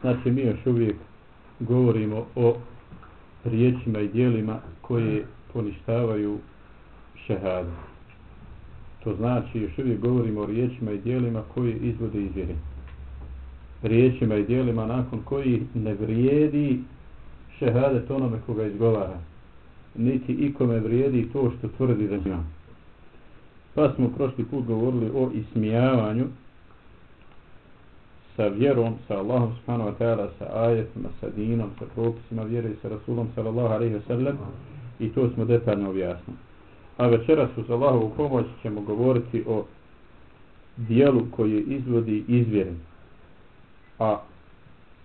Znači mi još uvijek govorimo o riječima i dijelima koje poništavaju šehadu. To znači još uvijek govorimo o riječima i dijelima koje izvode iz vjeri. Riječima i dijelima nakon koji ne vrijedi šehadet onome koga izgovara. Niti ikome vrijedi to što tvrdi da ima. Pa smo prošli put govorili o ismijavanju sa vjerom, sa Allahom subhanahu wa ta'ala, sa ajetima, sa dinom, sa propisima vjere i sa Rasulom sallallahu alaihi wa sallam i to smo detaljno objasnili. A večeras uz Allahovu pomoć ćemo govoriti o dijelu koji izvodi izvjere. A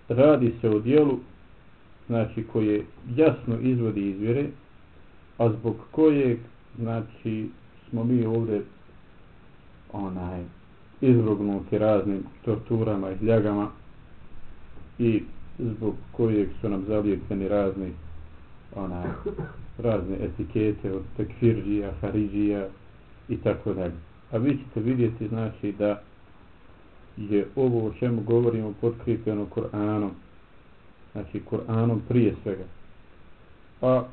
radi se o dijelu znači koje jasno izvodi izvjere, a zbog kojeg znači smo mi ovdje onaj izvrgnuti raznim torturama i ljagama i zbog kojeg su nam zalijepeni razni ona, razne etikete od tekfirđija, haridžija i tako dalje. A vi ćete vidjeti znači da je ovo o čemu govorimo potkripljeno Kur'anom. Znači Kur'anom prije svega. A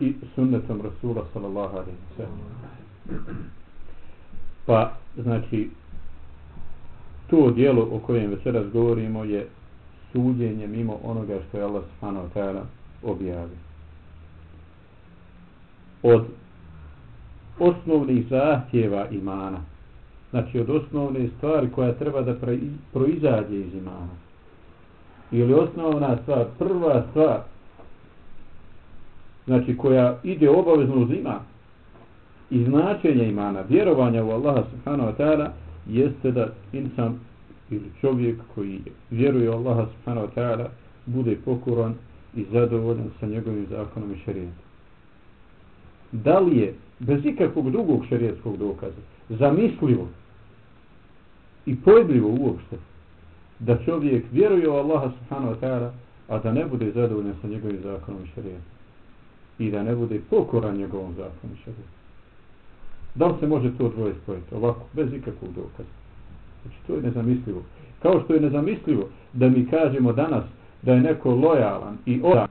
i sunnetom Rasula sallallahu alaihi wa pa znači to dijelo o kojem večeras govorimo je suđenje mimo onoga što je Allah subhanahu wa ta'ala objavio. Od osnovnih zahtjeva imana znači od osnovne stvari koja treba da proizađe iz imana. Ili osnovna stvar prva stvar znači koja ide obavezno uz iman, i značenje imana vjerovanja u Allaha subhanahu wa ta'ala jeste da insan ili čovjek koji vjeruje u Allaha subhanahu wa ta'ala bude pokoran i zadovoljan sa njegovim zakonom i šarijetom. Da li je bez ikakvog drugog šarijetskog dokaza zamislivo i pojedljivo uopšte da čovjek vjeruje u Allaha subhanahu wa ta'ala a da ne bude zadovoljan sa njegovim zakonom i šarijetom i da ne bude pokoran njegovom zakonom i šarijetom. Da li se može to dvoje spojiti ovako, bez ikakvog dokaza? Znači, to je nezamislivo. Kao što je nezamislivo da mi kažemo danas da je neko lojalan i odan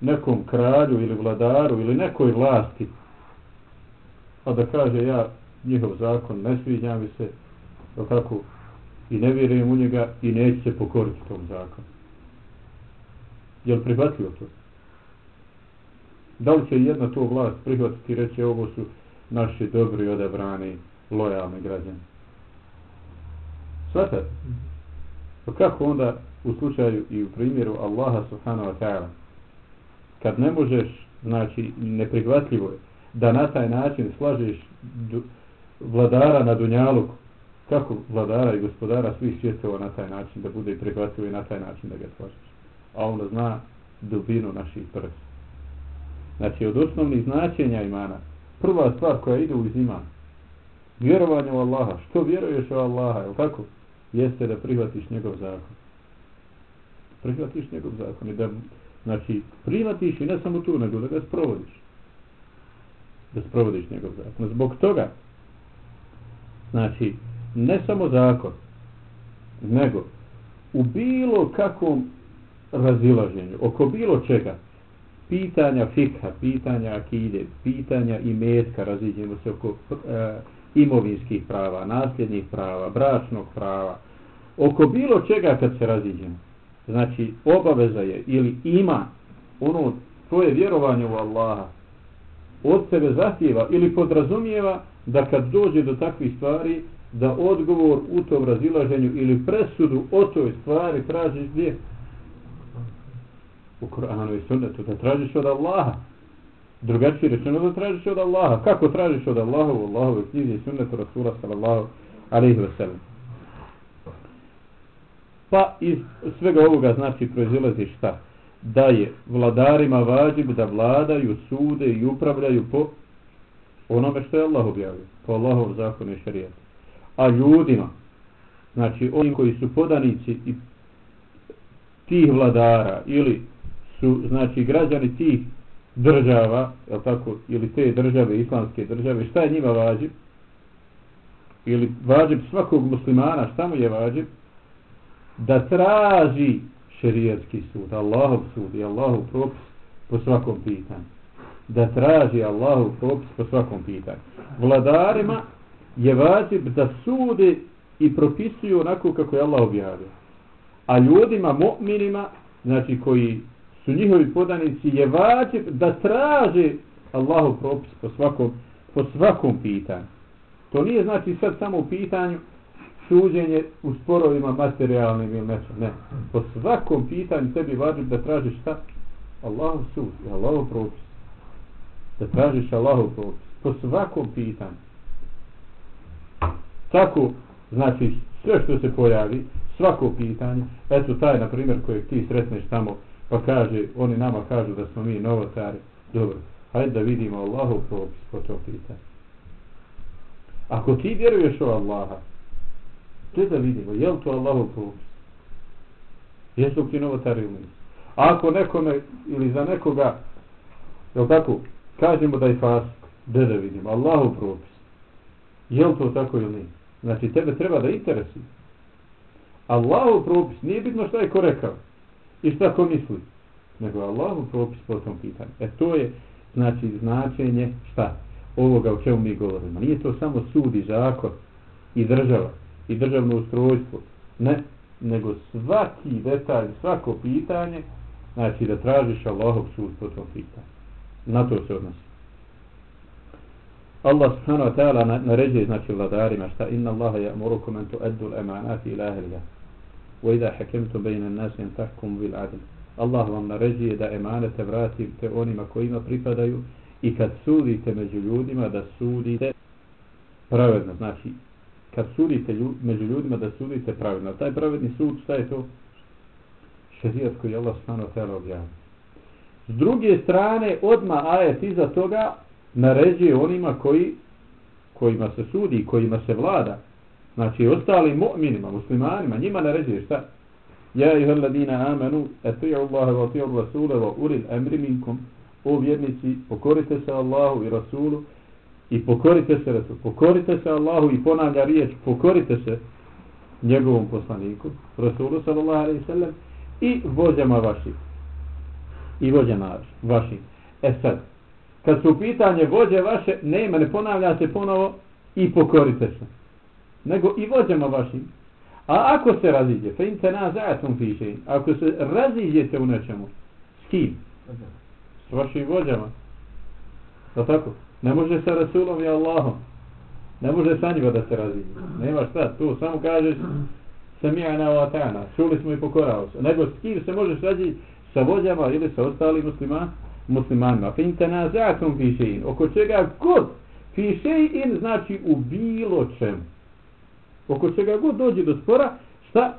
nekom kralju ili vladaru ili nekoj vlasti, a da kaže ja njihov zakon ne sviđa mi se, tako, i ne vjerujem u njega i neće se pokoriti tom zakonu. Je li prihvatio to? Da li će jedna to vlast prihvatiti i reći ovo su naši dobri odabrani lojalni građani? Svata? Pa kako onda u slučaju i u primjeru Allaha subhanahu wa ta'ala kad ne možeš, znači neprihvatljivo je da na taj način slažeš vladara na Dunjaluku kako vladara i gospodara svih svjetova na taj način da bude prihvatljivo i na taj način da ga slažeš a onda zna dubinu naših prsa znači od osnovnih značenja imana prva stvar koja ide u iman vjerovanje u Allaha što vjeruješ u Allaha, je tako? jeste da prihvatiš njegov zakon. Prihvatiš njegov zakon i da, znači, prihvatiš i ne samo tu, nego da ga sprovodiš. Da sprovodiš njegov zakon. Zbog toga, znači, ne samo zakon, nego u bilo kakvom razilaženju, oko bilo čega, pitanja fikha, pitanja akide, pitanja i metka, raziđemo se oko e, imovinskih prava, nasljednih prava, bračnog prava, oko bilo čega kad se raziđemo. Znači, obaveza je ili ima ono tvoje vjerovanje u Allaha od sebe zahtjeva ili podrazumijeva da kad dođe do takvih stvari da odgovor u tom razilaženju ili presudu o toj stvari traži gdje? U Koranu i Sunnetu, da tražiš od Allaha drugačije rečeno da tražiš od Allaha. Kako tražiš od Allaha u Allahove knjizi i sunnetu Rasula sallallahu alaihi wa. Pa iz svega ovoga znači proizilazi šta? Da je vladarima vađib da vladaju, sude i upravljaju po onome što je Allah objavio. Po Allahov zakonu i šarijetu. A ljudima, znači oni koji su podanici i tih vladara ili su znači građani tih država, je tako, ili te države, islamske države, šta je njima vađib? Ili vađib svakog muslimana, šta mu je vađib? da traži šerijatski sud, Allahov sud i Allahov propis po svakom pitanju. Da traži Allahov propis po svakom pitanju. Vladarima je vađib da sude i propisuju onako kako je Allah objavio. A ljudima, mu'minima, znači koji su njihovi podanici, je vađib da traže Allahov propis po svakom, po svakom pitanju. To nije znači sad samo u pitanju suđenje u sporovima materijalnim ili nešto. Ne. Po svakom pitanju tebi vađib da tražiš šta? Allahov sud, Allahov propis. Da tražiš Allahov propis. Po svakom pitanju. Tako, znači, sve što se pojavi, svako pitanje, eto taj, na primjer, kojeg ti sretneš tamo, pa kaže, oni nama kažu da smo mi novotari, dobro, hajde da vidimo Allahov propis po to pitanje. Ako ti vjeruješ u Allaha, te da vidimo, je li to Allahov propis? Jesu ti novotari ili nisu? Ako nekome, ili za nekoga, je tako, kažemo da je fast, da da vidimo, Allahov propis. Je li to tako ili nije? Znači, tebe treba da interesuje. Allahov propis, nije bitno šta je ko rekao i šta ko misli, nego Allahov propis po tom pitanju. E to je, znači, značenje šta? Ovoga o čemu mi govorimo. Nije to samo sud i zakon i država i državno ustrojstvo. Ne, nego svaki detalj, svako pitanje, znači da tražiš Allahov sud po tom pitanju. Na to se odnosi. Allah subhanahu wa ta'ala naređuje znači vladarima šta inna Allaha ya'murukum an tu'addu al-amanati ila ahliha wa idha hakimtum bayna an-nasi an tahkumu Allah vam naređuje da emanete vratite onima kojima pripadaju i kad sudite među ljudima da sudite pravedno. Znači kad sudite ljud, među ljudima da sudite pravedno. Taj pravedni sud šta je to? Šerijat koji je Allah stano tela objavio s druge strane odma ajet iza toga naređuje onima koji kojima se sudi, kojima se vlada. Znači, ostali mu'minima, muslimanima, njima naređuje šta? Ja i hrladina amanu, etuju Allahe wa tiju Rasule wa uril emri minkum, o vjernici, pokorite se Allahu i Rasulu i pokorite se Rasul, pokorite se Allahu i ponavlja riječ, pokorite se njegovom poslaniku, Rasulu sallallahu alaihi sallam, i vođama vaših. I vođama vaših. E sad, kad su pitanje vođe vaše, nema, ne ponavlja se ponovo i pokorite se. Nego i vođama vašim. A ako se raziđe, fe inte na zajatom piše, ako se raziđete u nečemu, s kim? S vašim vođama. Da tako? Ne može sa Rasulom i Allahom. Ne može sa njima da se raziđe. Nema šta, tu samo kažeš samijana o atana, čuli smo i pokorao se. Nego s kim se možeš raziđe sa vođama ili sa ostalim muslima, muslimanima. Fe inte tanazatum fi shay'in, oko čega god fi in znači u bilo čemu. Oko čega god dođe do spora, šta?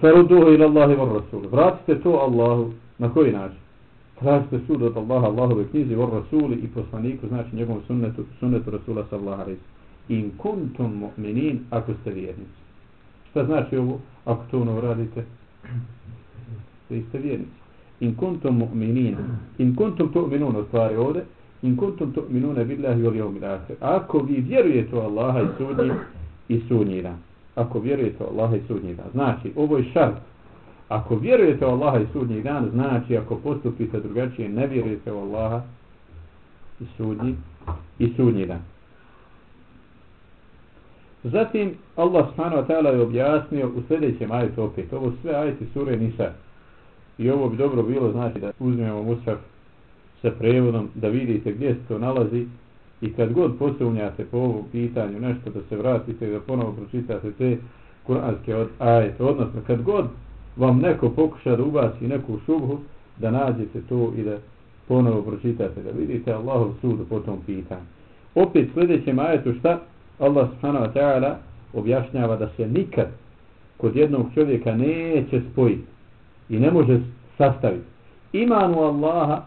Faruduhu ila Allahi var Rasul. Vratite to Allahu. Na koji način? Tražite sud od Allaha, Allahove knjizi, var Rasuli i poslaniku, znači njegovom sunnetu, sunnetu Rasula sallallahu reći. In kuntum mu'minin, ako ste vjernici. Šta znači ovo? Ako to ono radite, vi ste vjernici in kuntum mu'minin in kuntum tu'minun u stvari ovde in kuntum tu'minun billahi wal yawmil akhir ako vi vjerujete u Allaha i sudnji i sudnji dan. Ako vjerujete u Allaha i sudnji dan. Znači ovo je šart. Ako vjerujete u Allaha i sudnji dan znači ako postupite drugačije ne vjerujete u Allaha i sudnji i sudnji dan. Zatim Allah subhanahu wa ta'ala je objasnio u sljedećem ajetu opet, ovo sve ajeti sure Nisa, I ovo bi dobro bilo, znači, da uzmemo Musaf sa prevodom, da vidite gdje se to nalazi i kad god posumnjate po ovom pitanju nešto, da se vratite i da ponovo pročitate te kuranske od, ajete, odnosno kad god vam neko pokuša da ubaci neku šubhu, da nađete to i da ponovo pročitate, da vidite Allahov sud po tom pitanju. Opet sljedećem ajetu šta? Allah subhanahu wa ta'ala objašnjava da se nikad kod jednog čovjeka neće spojiti i ne može sastaviti imanu Allaha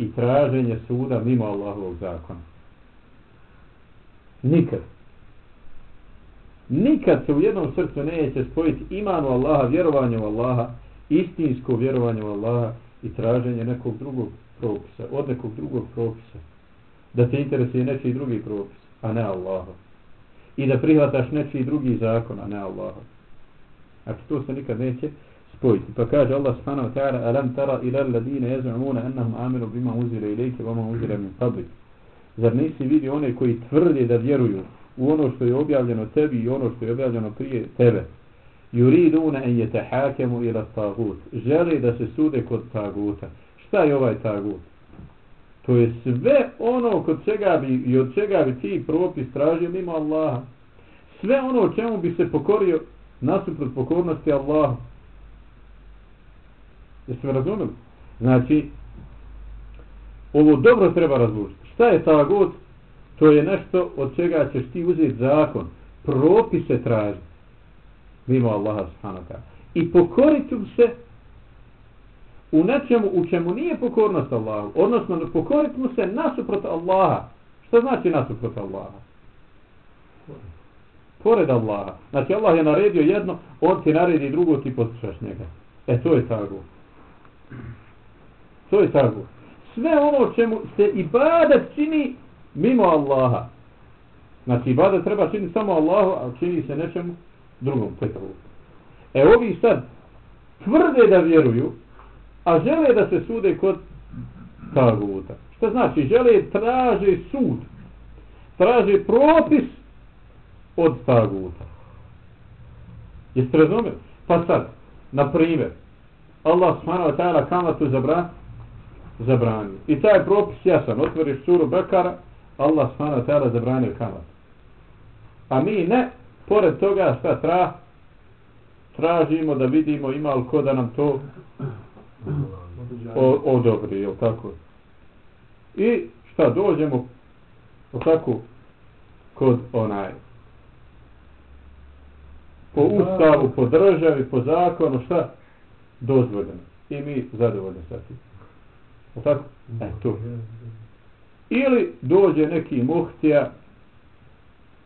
i traženje suda mimo Allahovog zakona. Nikad. Nikad se u jednom srcu neće spojiti imanu Allaha, vjerovanje u Allaha, istinsko vjerovanje u Allaha i traženje nekog drugog propisa, od nekog drugog propisa. Da te interesuje nečiji drugi propis, a ne Allahov. I da prihvataš nečiji drugi zakon, a ne Allahov. Znači to se nikad neće spojiti. Pa kaže Allah subhanahu wa ta'ala alam tara ila alladine yaz'umuna annahum amilu bima uzira ilayka vama uzira min qablik. Zar nisi vidi one koji tvrde da vjeruju u ono što je objavljeno tebi i ono što je objavljeno prije tebe? Yuriduna an yatahakamu ila tagut. Žele da se sude kod taguta. Šta je ovaj tagut? To je sve ono kod čega bi i od čega bi ti propis tražio mimo Allaha. Sve ono čemu bi se pokorio nasuprot pokornosti Allahu Jeste me razumeli? Znači, ovo dobro treba razlučiti. Šta je ta god? To je nešto od čega ćeš ti uzeti zakon. Propise traži. Mimo Allaha subhanahu ta'ala. I pokoriti se u nečemu u čemu nije pokornost Allahu. Odnosno, pokoriti mu se nasuprot Allaha. Šta znači nasuprot Allaha? Pored Allaha. Znači, Allah je naredio jedno, on ti naredi drugo, ti poslušaš njega. E, to je ta god. To je tako. Sve ono čemu se ibadat čini mimo Allaha. Znači ibadat treba čini samo Allahu, a čini se nečemu drugom. To je E ovi sad tvrde da vjeruju, a žele da se sude kod taguta. Što znači? Žele traže sud. Traže propis od taguta. Jeste razumeli? Pa sad, na primjer, Allah subhanahu wa ta'ala kamatu zabra, zabranio. I taj propis jasan. Otvoriš suru Bekara, Allah subhanahu wa ta'ala zabranio kamatu. A mi ne, pored toga šta tra, tražimo da vidimo ima li ko da nam to o, odobri, jel tako? I šta dođemo o tako kod onaj po ustavu, po državi, po zakonu, šta? Dozvoljeno. I mi zadovoljni sa tim. O tako? E, to. Ili dođe neki muhtija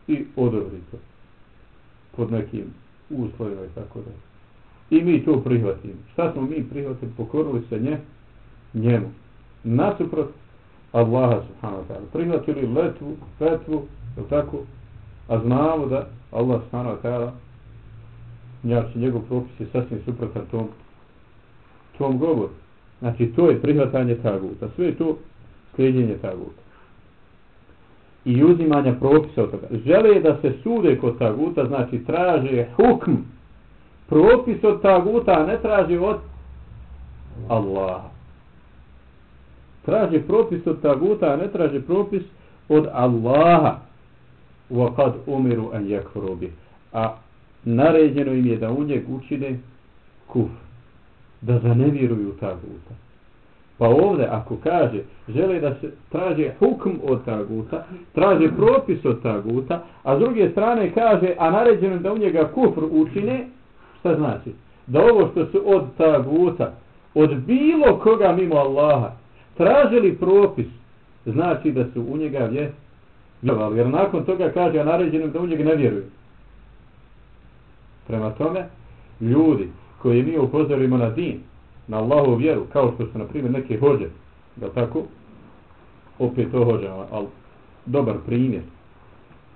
i odobri to. Pod nekim uslovima i tako da. I mi to prihvatimo. Šta smo mi prihvatili? Pokorili se nje, njemu. Nasuprot Allaha subhanahu wa ta'ala. Prihvatili letvu, fetvu, je tako? A znamo da Allah subhanahu wa ta'ala njači njegov propis je sasvim suprotan tom tom govoru. Znači, to je prihvatanje taguta. Sve je to sljeđenje taguta. I uzimanja propisa od toga. Žele da se sude kod taguta, znači traže hukm, propis od taguta, a ne traže od Allaha. Traže propis od taguta, a ne traže propis od Allaha. وَقَدْ أُمِرُوا أَنْ يَكْفُرُوا بِهِ A naređeno im je da u njeg učine kufr da zanevjeruju taguta. Pa ovdje ako kaže, žele da se traže hukm od taguta, traže propis od taguta, a s druge strane kaže, a naređeno da u njega kufr učine, šta znači? Da ovo što su od taguta, od bilo koga mimo Allaha, tražili propis, znači da su u njega vjerovali. Jer nakon toga kaže, a naređeno da u njega ne vjeruju. Prema tome, ljudi, koje mi upozorimo na din, na Allahu vjeru, kao što su, na primjer, neke hođe, da tako, opet to hođe, ali dobar primjer.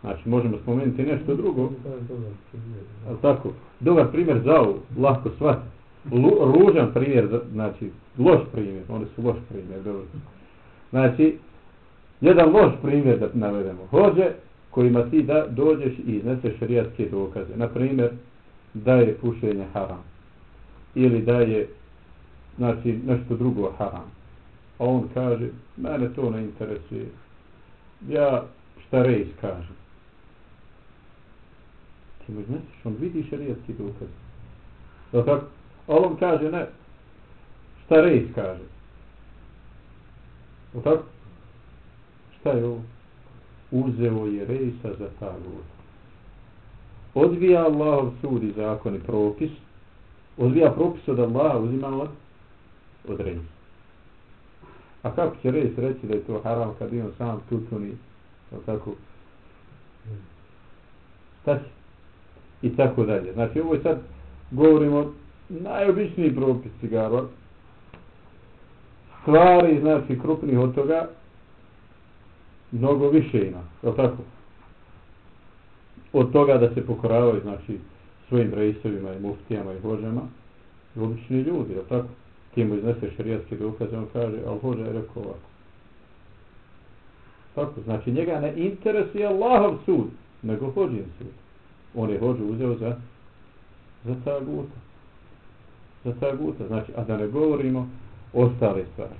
Znači, možemo spomenuti nešto drugo, ali tako, dobar primjer za ovu, lahko shvatiti. Ružan primjer, znači, loš primjer, oni su loš primjer, dobro. Znači, jedan loš primjer da navedemo. Hođe kojima ti da dođeš i izneseš šarijatske dokaze. Na primjer, da je pušenje haram ili da je znači nešto drugo haram. A on kaže, mene to ne interesuje. Ja šta rejs kaže. Ti mu znaš, on vidi šarijetski dokaz. Da tako? A on kaže, ne, šta rejs kaže. Da tako? Šta je ovo? Uzeo je rejsa za ta voda. Odvija Allahov sud i zakon i propis, odbija propis od Allaha, uzima od, od reći. A kako će reći reći da je to haram kad imam sam tutuni, tako, šta će? I tako dalje. Znači, ovo je sad, govorimo, najobičniji propis cigara, stvari, znači, krupnih od toga, mnogo više ima, je tako? Od toga da se pokoravaju, znači, svojim rejsovima i muftijama i hođama, obični ljudi, jel tako? Ti mu iznese šarijatske dokaze, on kaže, ali hođa je rekao ovako. Tako, znači njega ne interesuje Allahov sud, nego hođin sud. On je hođu uzeo za, za taguta. Za taguta, znači, a da ne govorimo ostale stvari.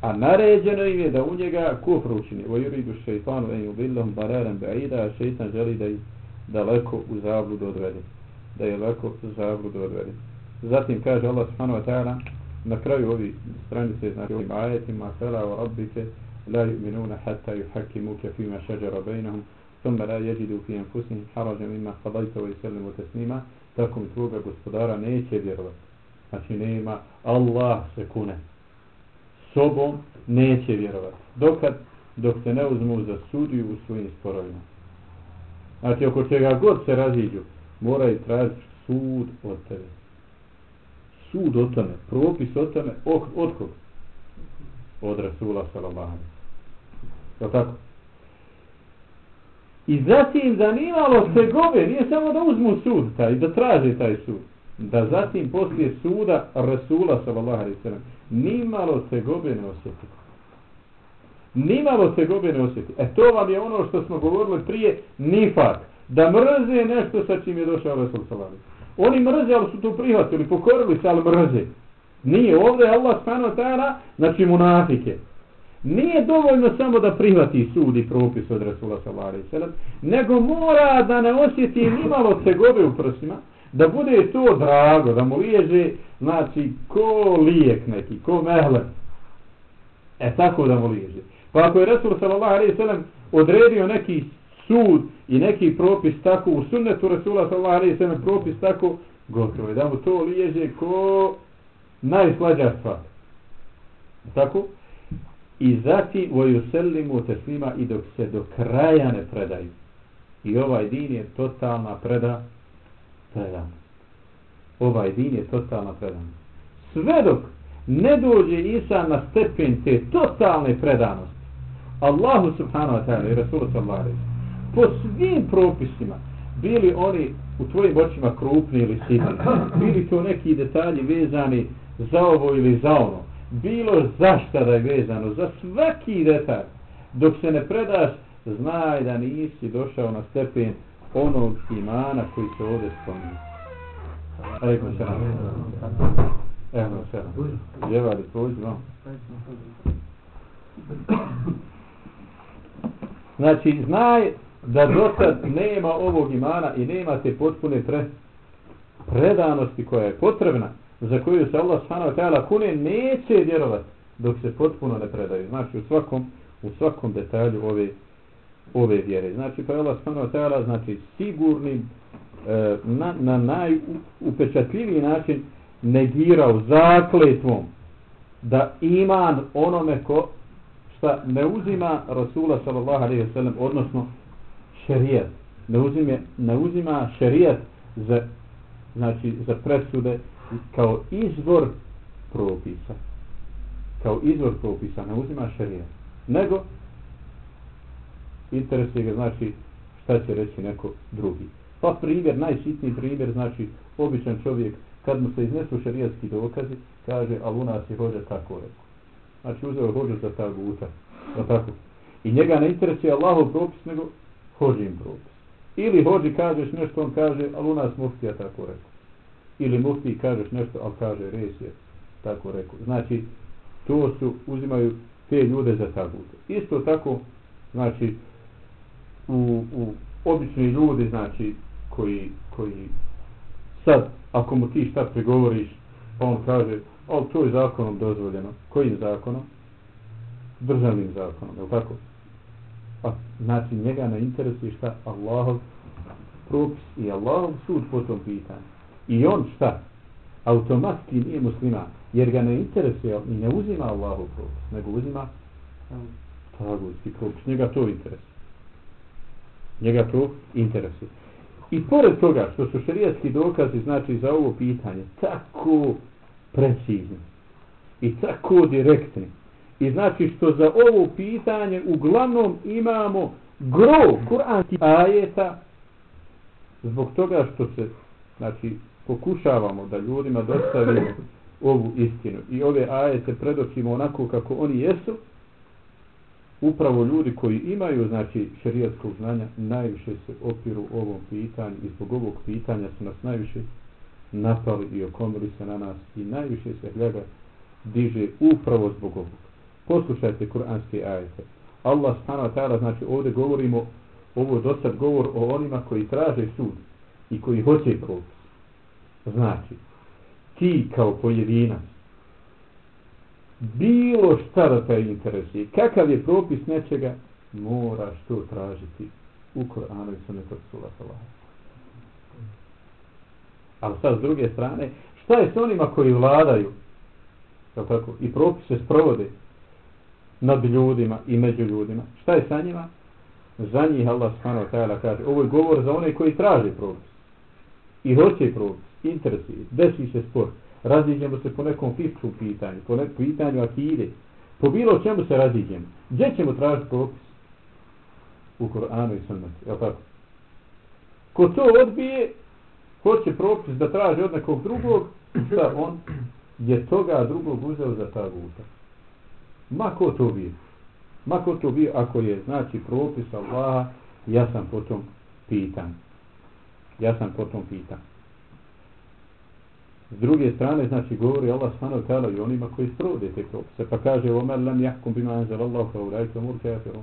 A naređeno im je da u njega kufr učini. O juridu šeitanu en yubillahum bararan ba'ida, a šeitan želi da ih daleko u zabludu odvede. Da je lako zabludu odvede. Zatim kaže Allah subhanahu wa ta'ala na kraju ovi stranice, znači ovim ajetima, fela wa rabbike, la yu'minuna hatta yuhakimuke fima shajara bejnahum, thumma la yajidu fi anfusihim haraja mimma qadayta wa yusallimu taslima tako mi tvoga gospodara neće vjerovati. Znači nema Allah se kune. Sobom neće vjerovati. Dokad? Dok se ne uzmu za sudiju u svojim sporovima. Znači oko čega god se raziđu moraju tražiti sud od tebe sud o tome propis o tome od, od koga od Rasula sallallahu Je tako? I zatim zanimalo se gobe, nije samo da uzmu sud taj, da traže taj sud. Da zatim poslije suda Rasula sallallahu alaihi sallam nimalo se gobe ne osjeti. Nimalo se gobe ne osjeti. E to vam je ono što smo govorili prije, nifak. Da mrze nešto sa čim je došao Rasul sallallahu Oni mrze, ali su to prihvatili, pokorili se, ali mrze. Nije ovdje Allah spano tajana, znači munafike. Nije dovoljno samo da prihvati sud i propis od Rasula sallallahu alejhi ve sellem, nego mora da ne osjeti ni malo tegobe u prsima, da bude to drago, da mu liježe, znači, ko lijek neki, ko mehle. E tako da mu liježe. Pa ako je Rasul sallallahu alejhi ve sellem odredio neki sud i neki propis tako u sunnetu Rasula sallallahu alejhi ve sellem propis tako, gotovo je da mu to liježe ko najslađa stvar. Tako? i zati voju selimu teslima i dok se do kraja ne predaju. I ovaj din je totalna preda predan. Ovaj din je totalna predan. Sve dok ne dođe Isa na stepen te totalne predanosti, Allahu subhanahu wa ta'ala i Rasul sallallahu po svim propisima, bili oni u tvojim očima krupni ili sitni, bili to neki detalji vezani za ovo ili za ono, bilo zašta da je vezano, za svaki detalj, dok se ne predaš, znaj da nisi došao na stepen onog imana koji se ovdje spominje. Eko se nam. Evo se nam. Jevali, pođi vam. Znači, znaj da do sad nema ovog imana i nema te potpune pre, predanosti koja je potrebna za koju se Allah subhanahu wa ta'ala kune neće vjerovati dok se potpuno ne predaju. Znači u svakom, u svakom detalju ove, ove vjere. Znači pa je Allah subhanahu wa ta'ala znači sigurni e, na, na najupečatljiviji način negirao zakletvom da iman onome ko šta ne uzima Rasula sallallahu alaihi wa sallam odnosno šerijat ne uzime, ne uzima šerijat za, znači, za presude kao izvor propisa. Kao izvor propisa, ne uzima šerijat. Nego, interesuje ga, znači, šta će reći neko drugi. Pa primjer, najsitniji primjer, znači, običan čovjek, kad mu se iznesu šarijatski dokazi, kaže, ali u nas je hođa tako rekao. Znači, uzeo hođu za ta guta. Da tako. I njega ne interesuje Allahov propis, nego hođim propis. Ili hođi kažeš nešto, on kaže, ali u nas muftija tako rekao ili mufti kažeš nešto, ali kaže res je tako rekao. Znači, to su, uzimaju te ljude za tabute. Isto tako, znači, u, u obični ljudi, znači, koji, koji sad, ako mu ti šta pregovoriš, pa on kaže, ali to je zakonom dozvoljeno. Kojim zakonom? Državnim zakonom, je tako? Pa znači, njega ne interesuje šta Allahov propis i Allahov sud po tom pitanju. I on šta? Automatski nije musliman. Jer ga ne interesuje i ne uzima Allahov propis, nego uzima tagutski propis. Njega to interesuje. Njega to interesuje. I pored toga što su šarijatski dokazi znači za ovo pitanje tako precizni i tako direktni i znači što za ovo pitanje uglavnom imamo gro kuranskih ajeta zbog toga što se znači pokušavamo da ljudima dostavimo ovu istinu. I ove ajete predočimo onako kako oni jesu. Upravo ljudi koji imaju znači šerijatskog znanja najviše se opiru ovom pitanju i zbog ovog pitanja su nas najviše napali i okomili se na nas i najviše se hljega diže upravo zbog ovog poslušajte kuranske ajete. Allah subhanahu wa ta'ala znači ovdje govorimo ovo je dosad govor o onima koji traže sud i koji hoće propis znači ti kao pojedinac bilo šta da te interesuje, kakav je propis nečega, moraš to tražiti u Koranu i Sunnetu Rasula sallallahu Ali sad s druge strane, šta je s onima koji vladaju tako, i propise sprovode? Nad ljudima i među ljudima? Šta je sa njima? Za njih Allah subhanahu wa ta'ala kaže, ovo je govor za one koji traže propis i hoće propis, interesi, desi se spor. raziđemo se po nekom fiksku pitanju, po nekom pitanju akide, po bilo čemu se raziđemo. Gdje ćemo tražiti propis? U Koranu i Sunnetu, je tako? Ko to odbije, hoće propis da traži od nekog drugog, šta on je toga drugog uzeo za ta guta. Ma ko to bi? Ma ko to bi ako je, znači, propis Allaha, ja sam potom pitan. Ja sam potom pitan. S druge strane, znači, govori Allah s.a.v. i onima koji sprovode te propise. Pa kaže, omer lam jahkum bima anzal Allah, kao urajte mur kafirom.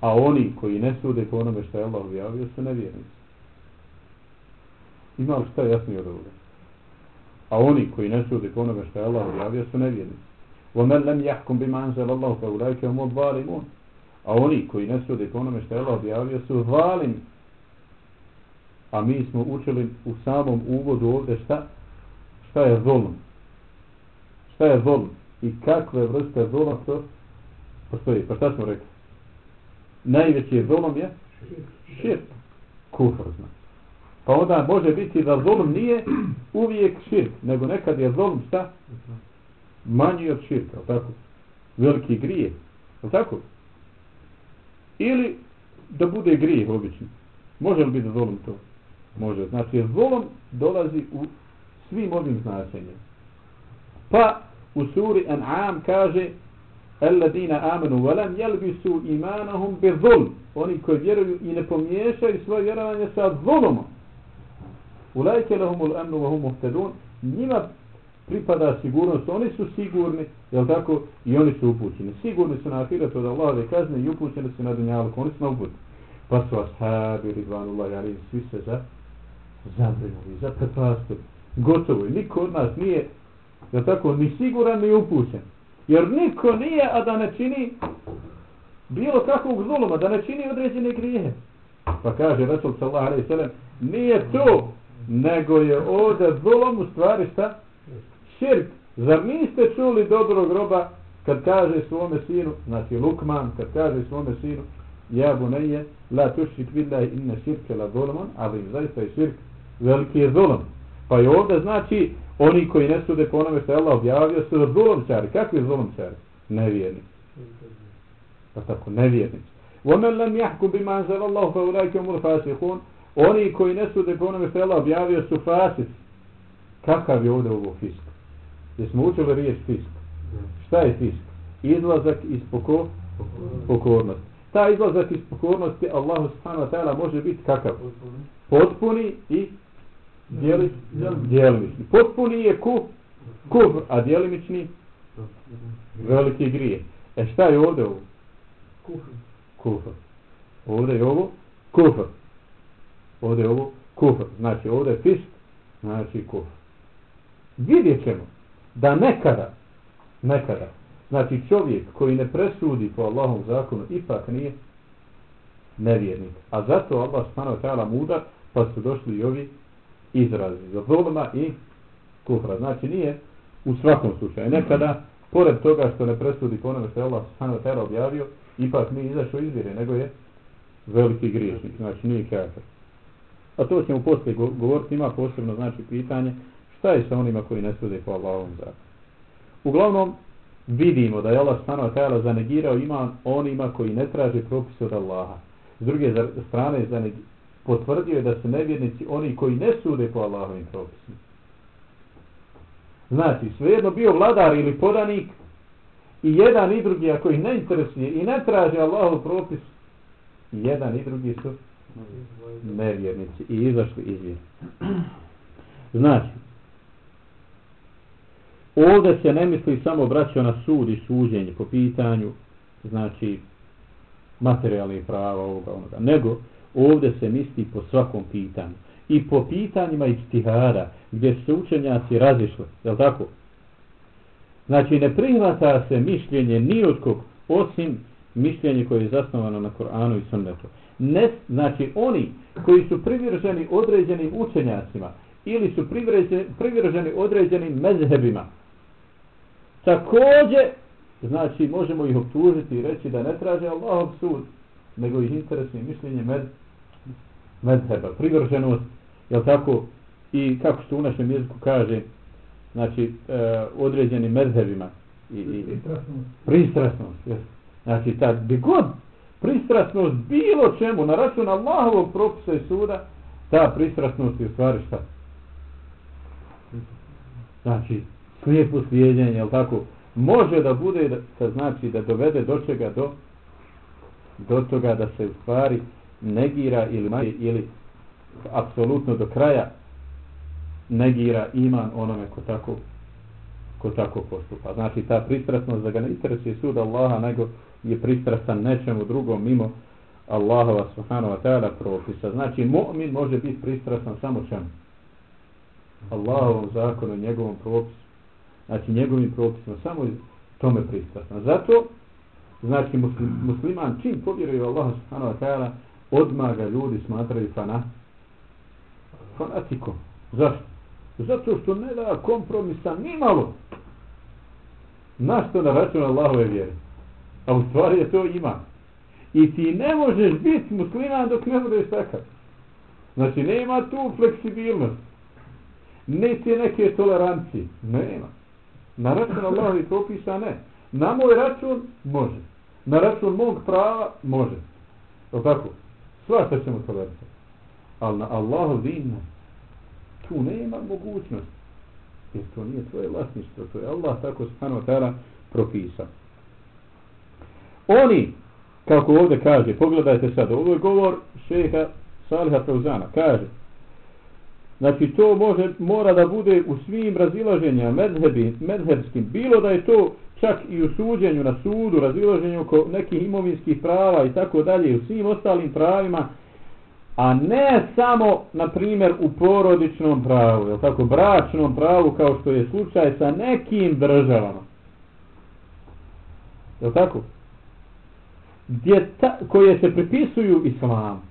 A oni koji ne sude po onome što je Allah objavio, su nevjernici. Ima li šta jasnije od ovoga? A oni koji ne sude po onome što je Allah objavio, su nevjernici. وَمَنْ لَمْ يَحْكُمْ بِمَا أَنْزَلَ اللَّهُ فَوْرَيْكَ مُرْ ظَالِمُونَ A oni koji ne sude po onome što je Allah objavio su zalimi. A mi smo učili u samom uvodu ovdje šta? šta je zulum šta je zulum i kakve vrste zuluma to postoji pa šta smo rekli najveći zulum je širk kufr znači pa onda može biti da zulum nije uvijek širk nego nekad je zulum šta Manji od širka tako veliki grije tako ili da bude grije obično može li biti zolom to može znači zulum dolazi u svim ovim značenjem. Pa u suri An'am kaže Alladina amanu walam yalbisu imanahum bi zulm. Oni koji vjeruju i ne pomiješaju svoje vjerovanje sa zulmom. Ulajke lahumul amnu wa hum muhtadun. Njima pripada sigurnost, oni su sigurni, jel tako, i oni su upućeni. Sigurni su na ahiretu od Allahove kazne i upućeni su na dunjalku, oni su na uput. Pa su ashabi, ridvanullahi, ali svi se za, zabrinuli, zaprepastili gotovo je. Niko od nas nije da tako ni siguran ni upućen. Jer niko nije, a da ne čini bilo kakvog zuluma, da ne čini određene grijehe. Pa kaže Rasul sallallahu alaihi sallam, nije to, nego je ovdje zulom u stvari šta? Širk. Zar niste čuli dobrog roba kad kaže svome sinu, znači Lukman, kad kaže svome sinu, ja bu neje, la tušik billahi inna širke la zulman, ali zaista je širk, veliki je zulom. Pa je ovdje znači oni koji ne sude po onome što je Allah objavio su zulomčari. Kakvi zulomčari? Nevjerni. Pa tako, nevjerni. وَمَنْ لَمْ يَحْكُ بِمَا أَنْزَلَ اللَّهُ فَأُولَٰئِكَ هُمُ الْفَاسِقُونَ Oni koji ne sude po onome što je Allah objavio su fasici. Kakav je ovdje ovo fisk? Jesmo učili riječ fisk? Šta je fisk? Izlazak iz poko... pokornosti. Ta izlazak iz pokornosti Allahu subhanahu wa ta'ala može biti kakav? Potpuni i dijeli, dijelimični. Potpuni je ku, kufr, a dijelimični veliki grije. E šta je ovdje ovo? Kufr. Kufr. Ovdje je ovo kufr. Ovdje je ovo kufr. Znači ovdje je fisk, znači kufr. Vidjet ćemo da nekada, nekada, znači čovjek koji ne presudi po Allahom zakonu, ipak nije nevjernik. A zato Allah stano tjela muda, pa su došli i ovi izrazi za zulma i kufra. Znači nije u svakom slučaju. Nekada, pored toga što ne presudi po onome što je Allah subhanahu wa ta'ala objavio, ipak nije izašao izvire, nego je veliki griješnik. Znači nije kafir. A to ćemo poslije govoriti, ima posebno znači pitanje šta je sa onima koji ne sude po Allahovom zakonu. Uglavnom, vidimo da je Allah subhanahu wa ta'ala zanegirao iman onima koji ne traže propise od Allaha. S druge strane, potvrdio je da su nevjernici oni koji ne sude po Allahovim propisima. Znači, svejedno bio vladar ili podanik, i jedan i drugi, ako ih ne interesuje i ne traže Allahov propis, i jedan i drugi su nevjernici i izašli iz vjeri. Znači, ovdje se ne misli samo braćo na sud i suđenje po pitanju, znači, materijalnih prava ovoga onoga, nego ovdje se misli po svakom pitanju. I po pitanjima istihara, gdje su učenjaci razišli, je tako? Znači, ne prihvata se mišljenje ni od kog, osim mišljenje koje je zasnovano na Koranu i Sunnetu. Ne, znači, oni koji su privrženi određenim učenjacima ili su privrženi određenim mezhebima, također, znači, možemo ih optužiti i reći da ne traže Allahov sud, nego ih interesuje mišljenje med, mezheba, privrženost, je tako, i kako što u našem jeziku kaže, znači e, određenim mezhebima i, i pristrasnost. yes. znači ta bi god pristrasnost bilo čemu na račun Allahovog propisa i suda ta pristrasnost je u stvari šta? Znači slijepo slijedjenje jel tako može da bude da, da znači da dovede do čega do do toga da se u stvari negira ili ili apsolutno do kraja negira iman onome ko tako ko tako postupa. Znači ta pristrasnost da ga ne interesuje sud Allaha nego je pristrasan nečemu drugom mimo Allahova subhanahu wa ta'ala propisa. Znači mu'min može biti pristrasan samo čemu? Allahovom zakonu, njegovom propisu. Znači njegovim propisima, samo tome pristrasna. Zato, znači muslim, musliman čim povjeruje Allah subhanahu wa ta'ala odmah ga ljudi smatraju fana, fanatikom. Zašto? Zato što ne da kompromisa ni malo. Našto na račun Allahove vjere. A u stvari je to ima. I ti ne možeš biti musliman dok ne budeš takav. Znači nema tu fleksibilnost. Niti neke tolerancije. Nema. Na račun Allahovi propisa ne. Na moj račun može. Na račun mog prava može. O tako? Sva se ćemo tolerancije. Ali na Allahov din tu nema mogućnost. Jer to nije tvoje vlasništvo, to je Allah tako subhanahu ta'ala propisao. Oni, kako ovdje kaže, pogledajte sad, ovo je govor šeha Saliha Fauzana, kaže, znači to može, mora da bude u svim razilaženjima medhebi, medhebskim, bilo da je to čak i u suđenju na sudu, razilaženju oko nekih imovinskih prava i tako dalje, u svim ostalim pravima, a ne samo, na primjer, u porodičnom pravu, je tako, bračnom pravu, kao što je slučaj sa nekim državama. Je tako? Gdje ta, koje se pripisuju islamu.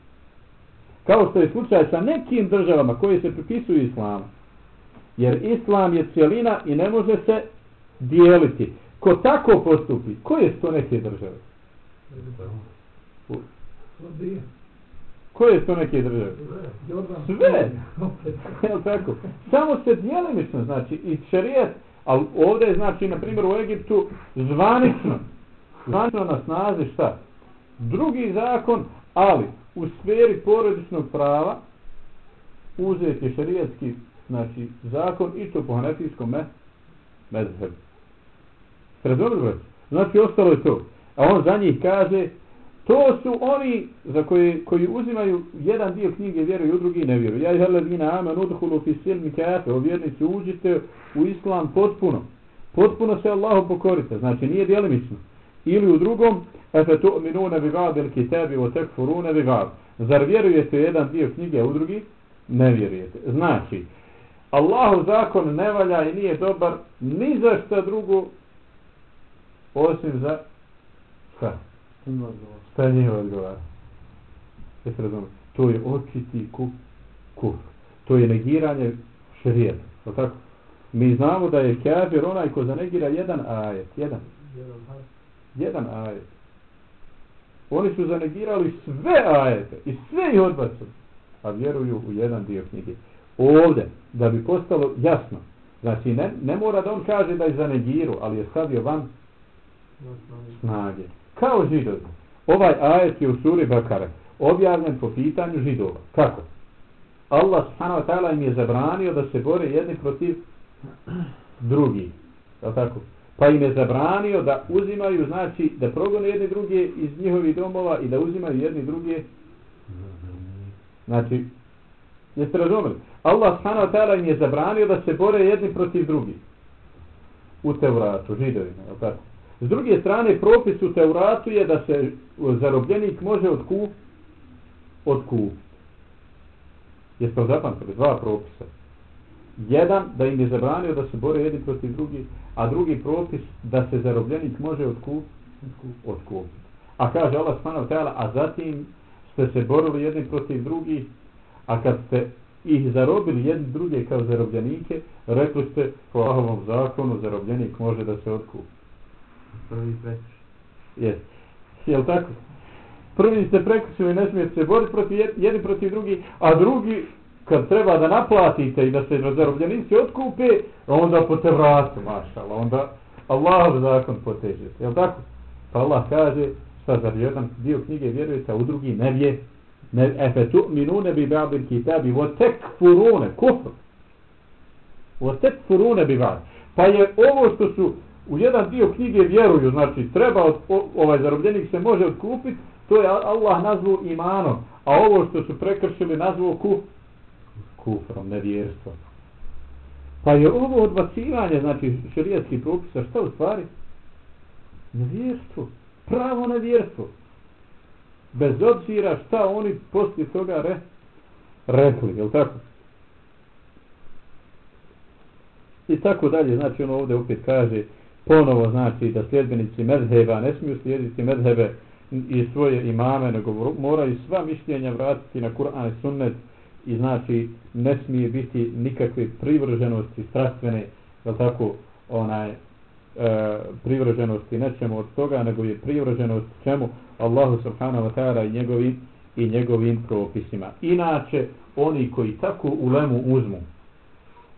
Kao što je slučaj sa nekim državama koje se pripisuju islamu. Jer islam je cijelina i ne može se dijeliti. Ko tako postupi, koje su to neke države? Koje su to neke države? Sve. Sve. tako? Samo se dijelimično, znači, i šarijet, ali ovdje je, znači, na primjer, u Egiptu, zvanično, zvanično na snazi šta? Drugi zakon, ali u sferi porodičnog prava, uzeti je šarijetski, znači, zakon i to po hanetijskom me, mezhebu. Razumijete? Znači, ostalo je to. A on za njih kaže, To su oni za koji, koji uzimaju jedan dio knjige vjeruju, u drugi ne vjeruju. Ja i aledina amen udhulu fi silmi kafe, o vjernici uđite u islam potpuno. Potpuno se Allahu pokorite, znači nije djelimično. Ili u drugom, efe tu minune bi gad il kitabi o tekfurune bi gad. Zar vjerujete jedan dio knjige, a u drugi ne vjerujete. Znači, Allahu zakon ne valja i nije dobar ni za šta drugo, osim za šta? Šta je njihova odgovara? Jeste razumeli? To je očiti ku, kuf. To je negiranje šarijeta. Je tako? Mi znamo da je kafir onaj ko zanegira jedan ajet. Jedan. Jedan ajet. Jedan ajet. Oni su zanegirali sve ajete i sve ih odbacili. A vjeruju u jedan dio knjige. Ovde, da bi postalo jasno, znači ne, ne mora da on kaže da je zanegiru, ali je stavio van snage. Kao židovi. Ovaj ajet je u suri Bakare. objavljen po pitanju židova. Kako? Allah subhanahu wa ta'ala im je zabranio da se bore jedni protiv drugih. Je tako? Pa im je zabranio da uzimaju, znači da progone jedni druge iz njihovih domova i da uzimaju jedni druge. Znači, jeste razumeli? Allah subhanahu wa ta'ala im je zabranio da se bore jedni protiv drugih. U Tevratu, židovima, je tako? S druge strane, propis u Tevratu je da se zarobljenik može odkup, odkup. Jeste li zapamtili? Dva propisa. Jedan, da im je zabranio da se bore jedni protiv drugih, a drugi propis da se zarobljenik može odkup, odkupiti. A kaže Allah subhanahu ta'ala, a zatim ste se borili jedni protiv drugih, a kad ste ih zarobili jedni druge kao zarobljenike, rekli ste po Allahovom zakonu zarobljenik može da se odkupi. Prvi prekrš. Jes. Jel tako? Prvi ste prekršili, ne smijete se boriti protiv jedni protiv drugi, a drugi kad treba da naplatite i da se zarobljenici otkupe, onda po te vratu, mašala, onda Allah zakon poteže. Jel tako? Pa Allah kaže, šta za jedan dio knjige vjerujete, a u drugi ne vje, ne, efe tu minune bi ba'bil kitabi, vo tek furune, kufr. Vo tek furune bi ba'bil. Pa je ovo što su u jedan dio knjige vjeruju, znači treba od, o, ovaj zarobljenik se može odkupiti, to je Allah nazvao imanom, a ovo što su prekršili nazvao kufr kufrom, nevjerstvom. Pa je ovo odbacivanje, znači šerijatski propisa, šta u stvari? Nevjerstvo. Pravo nevjerstvo. Bez obzira šta oni poslije toga re, rekli, je tako? I tako dalje, znači ono ovdje opet kaže, ponovo znači da sljedbenici medheba ne smiju slijediti medhebe i svoje imame, nego moraju sva mišljenja vratiti na Kur'an i sunnet, i znači ne smije biti nikakve privrženosti strastvene, je tako, onaj, e, privrženosti nečemu od toga, nego je privrženost čemu Allahu subhanahu wa ta'ala i njegovim, i njegovim propisima. Inače, oni koji tako u lemu uzmu,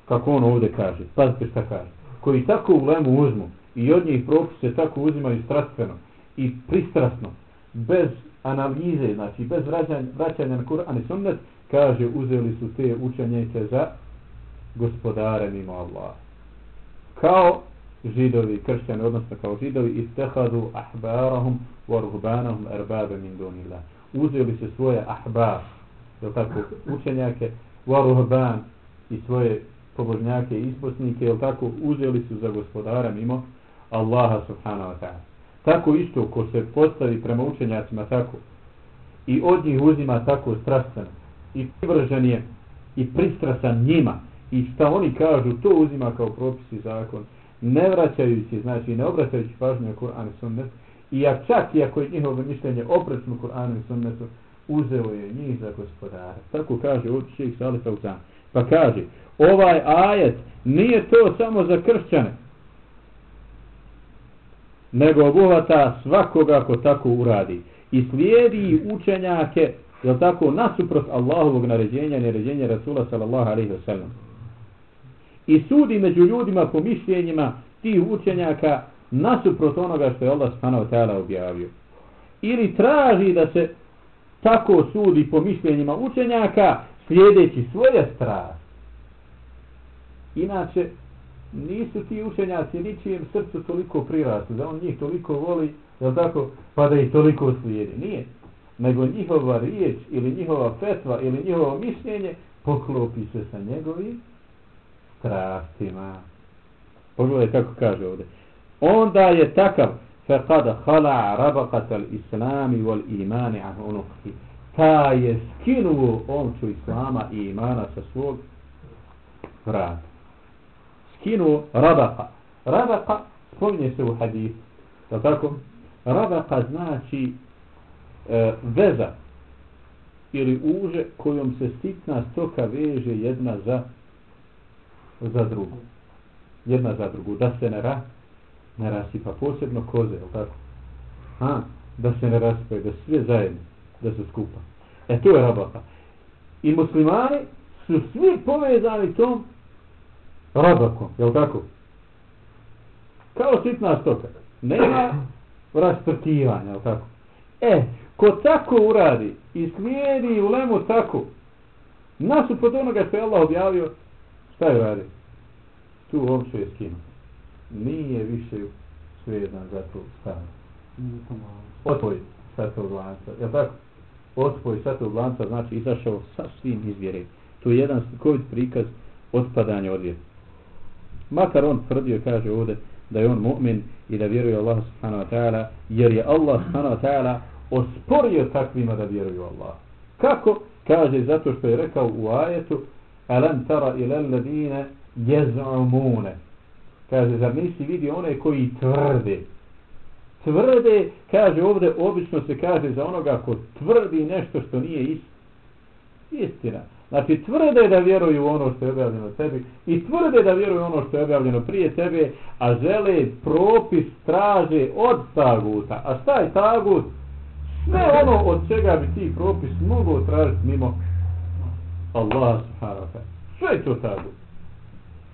kako on ovdje kaže, pazite šta kaže, koji tako u lemu uzmu i od njih propise tako uzimaju strastveno i pristrasno, bez analize, znači bez vraćanja, vraćanja na Kur'an i sunnet, kaže uzeli su te učenjeke za gospodare mimo Allah. Kao židovi, kršćani, odnosno kao židovi, istehadu ahbarahum wa ruhbanahum erbabe min dunila. Uzeli su svoje ahbar, je tako, učenjake, wa ruhban i svoje pobožnjake i isposnike, je tako, uzeli su za gospodara mimo Allaha subhanahu wa ta'ala. Tako isto, ko se postavi prema učenjacima tako, i od njih uzima tako strastveno, i privržen je i pristrasan njima. I šta oni kažu to uzima kao propis i zakon. Ne vraćajući znači ne obraćajući pažnju na Kur'an i Sunnet i ja čak i ako je njihovo mišljenje oprečno Kur'anu i Sunnetu uzeo je njih za gospodara. Tako kaže ovdje šeik Salih Fauzan pa kaže ovaj ajet nije to samo za kršćane nego obuhvata svakoga ko tako uradi. I slijedi učenjake jel tako, nasuprot Allahovog naređenja, naređenja Rasula sallallahu alaihi wa. I sudi među ljudima po mišljenjima tih učenjaka nasuprot onoga što je Allah subhanahu ta'ala objavio. Ili traži da se tako sudi po mišljenjima učenjaka slijedeći svoje strast. Inače, nisu ti učenjaci ničijem srcu toliko prirasli, da on njih toliko voli, jel tako, pa da ih toliko slijedi. Nije nego njihova riječ ili njihova fetva ili njihovo mišljenje poklopi se sa njegovim strastima. Pogledaj kako kaže ovdje. Onda je takav faqad khala rabaqat al-islami wal imani an ono, unuqi. Ta je skinuo omču islama i imana sa svog vrata. Skinuo rabaqa. Rabaqa spominje se u hadith. Tako? Rabaqa znači e, veza ili uže kojom se sitna stoka veže jedna za za drugu. Jedna za drugu. Da se ne, ra, ne rasipa. Posebno koze, je tako? Ha, da se ne rasipa da sve zajedno, da se skupa. E to je rabata. I muslimani su svi povezani tom rabakom, je tako? Kao sitna stoka. Nema rasprtivanja, je tako? E, ko tako uradi i slijedi u lemu tako, nasupod onoga što je Allah objavio, šta je radi? Tu uopće je skinu. Nije više svedan za to stanu. Otvoj svetog lanca. Je tako? Otvoj svetog lanca znači izašao sa svim izvjere. To je jedan slikovit prikaz otpadanja od vjera. Makar on tvrdio, kaže ovdje, da je on mu'min i da vjeruje Allah subhanahu wa ta'ala, jer je Allah subhanahu wa ta'ala osporio takvima da vjeruju Allah. Kako? Kaže, zato što je rekao u ajetu, alam tara ila alladine jez'umune. Kaže, zar nisi vidi one koji tvrde? Tvrde, kaže ovdje, obično se kaže za onoga ko tvrdi nešto što nije ist. istina. Znači, tvrde da vjeruju ono što je objavljeno tebi i tvrde da vjeruju ono što je objavljeno prije tebe, a žele propis traže od taguta. A šta je tagut? Sve ono od čega bi ti propis mogao tražiti mimo Allah subhanahu wa ta'ala. Sve je to tagut.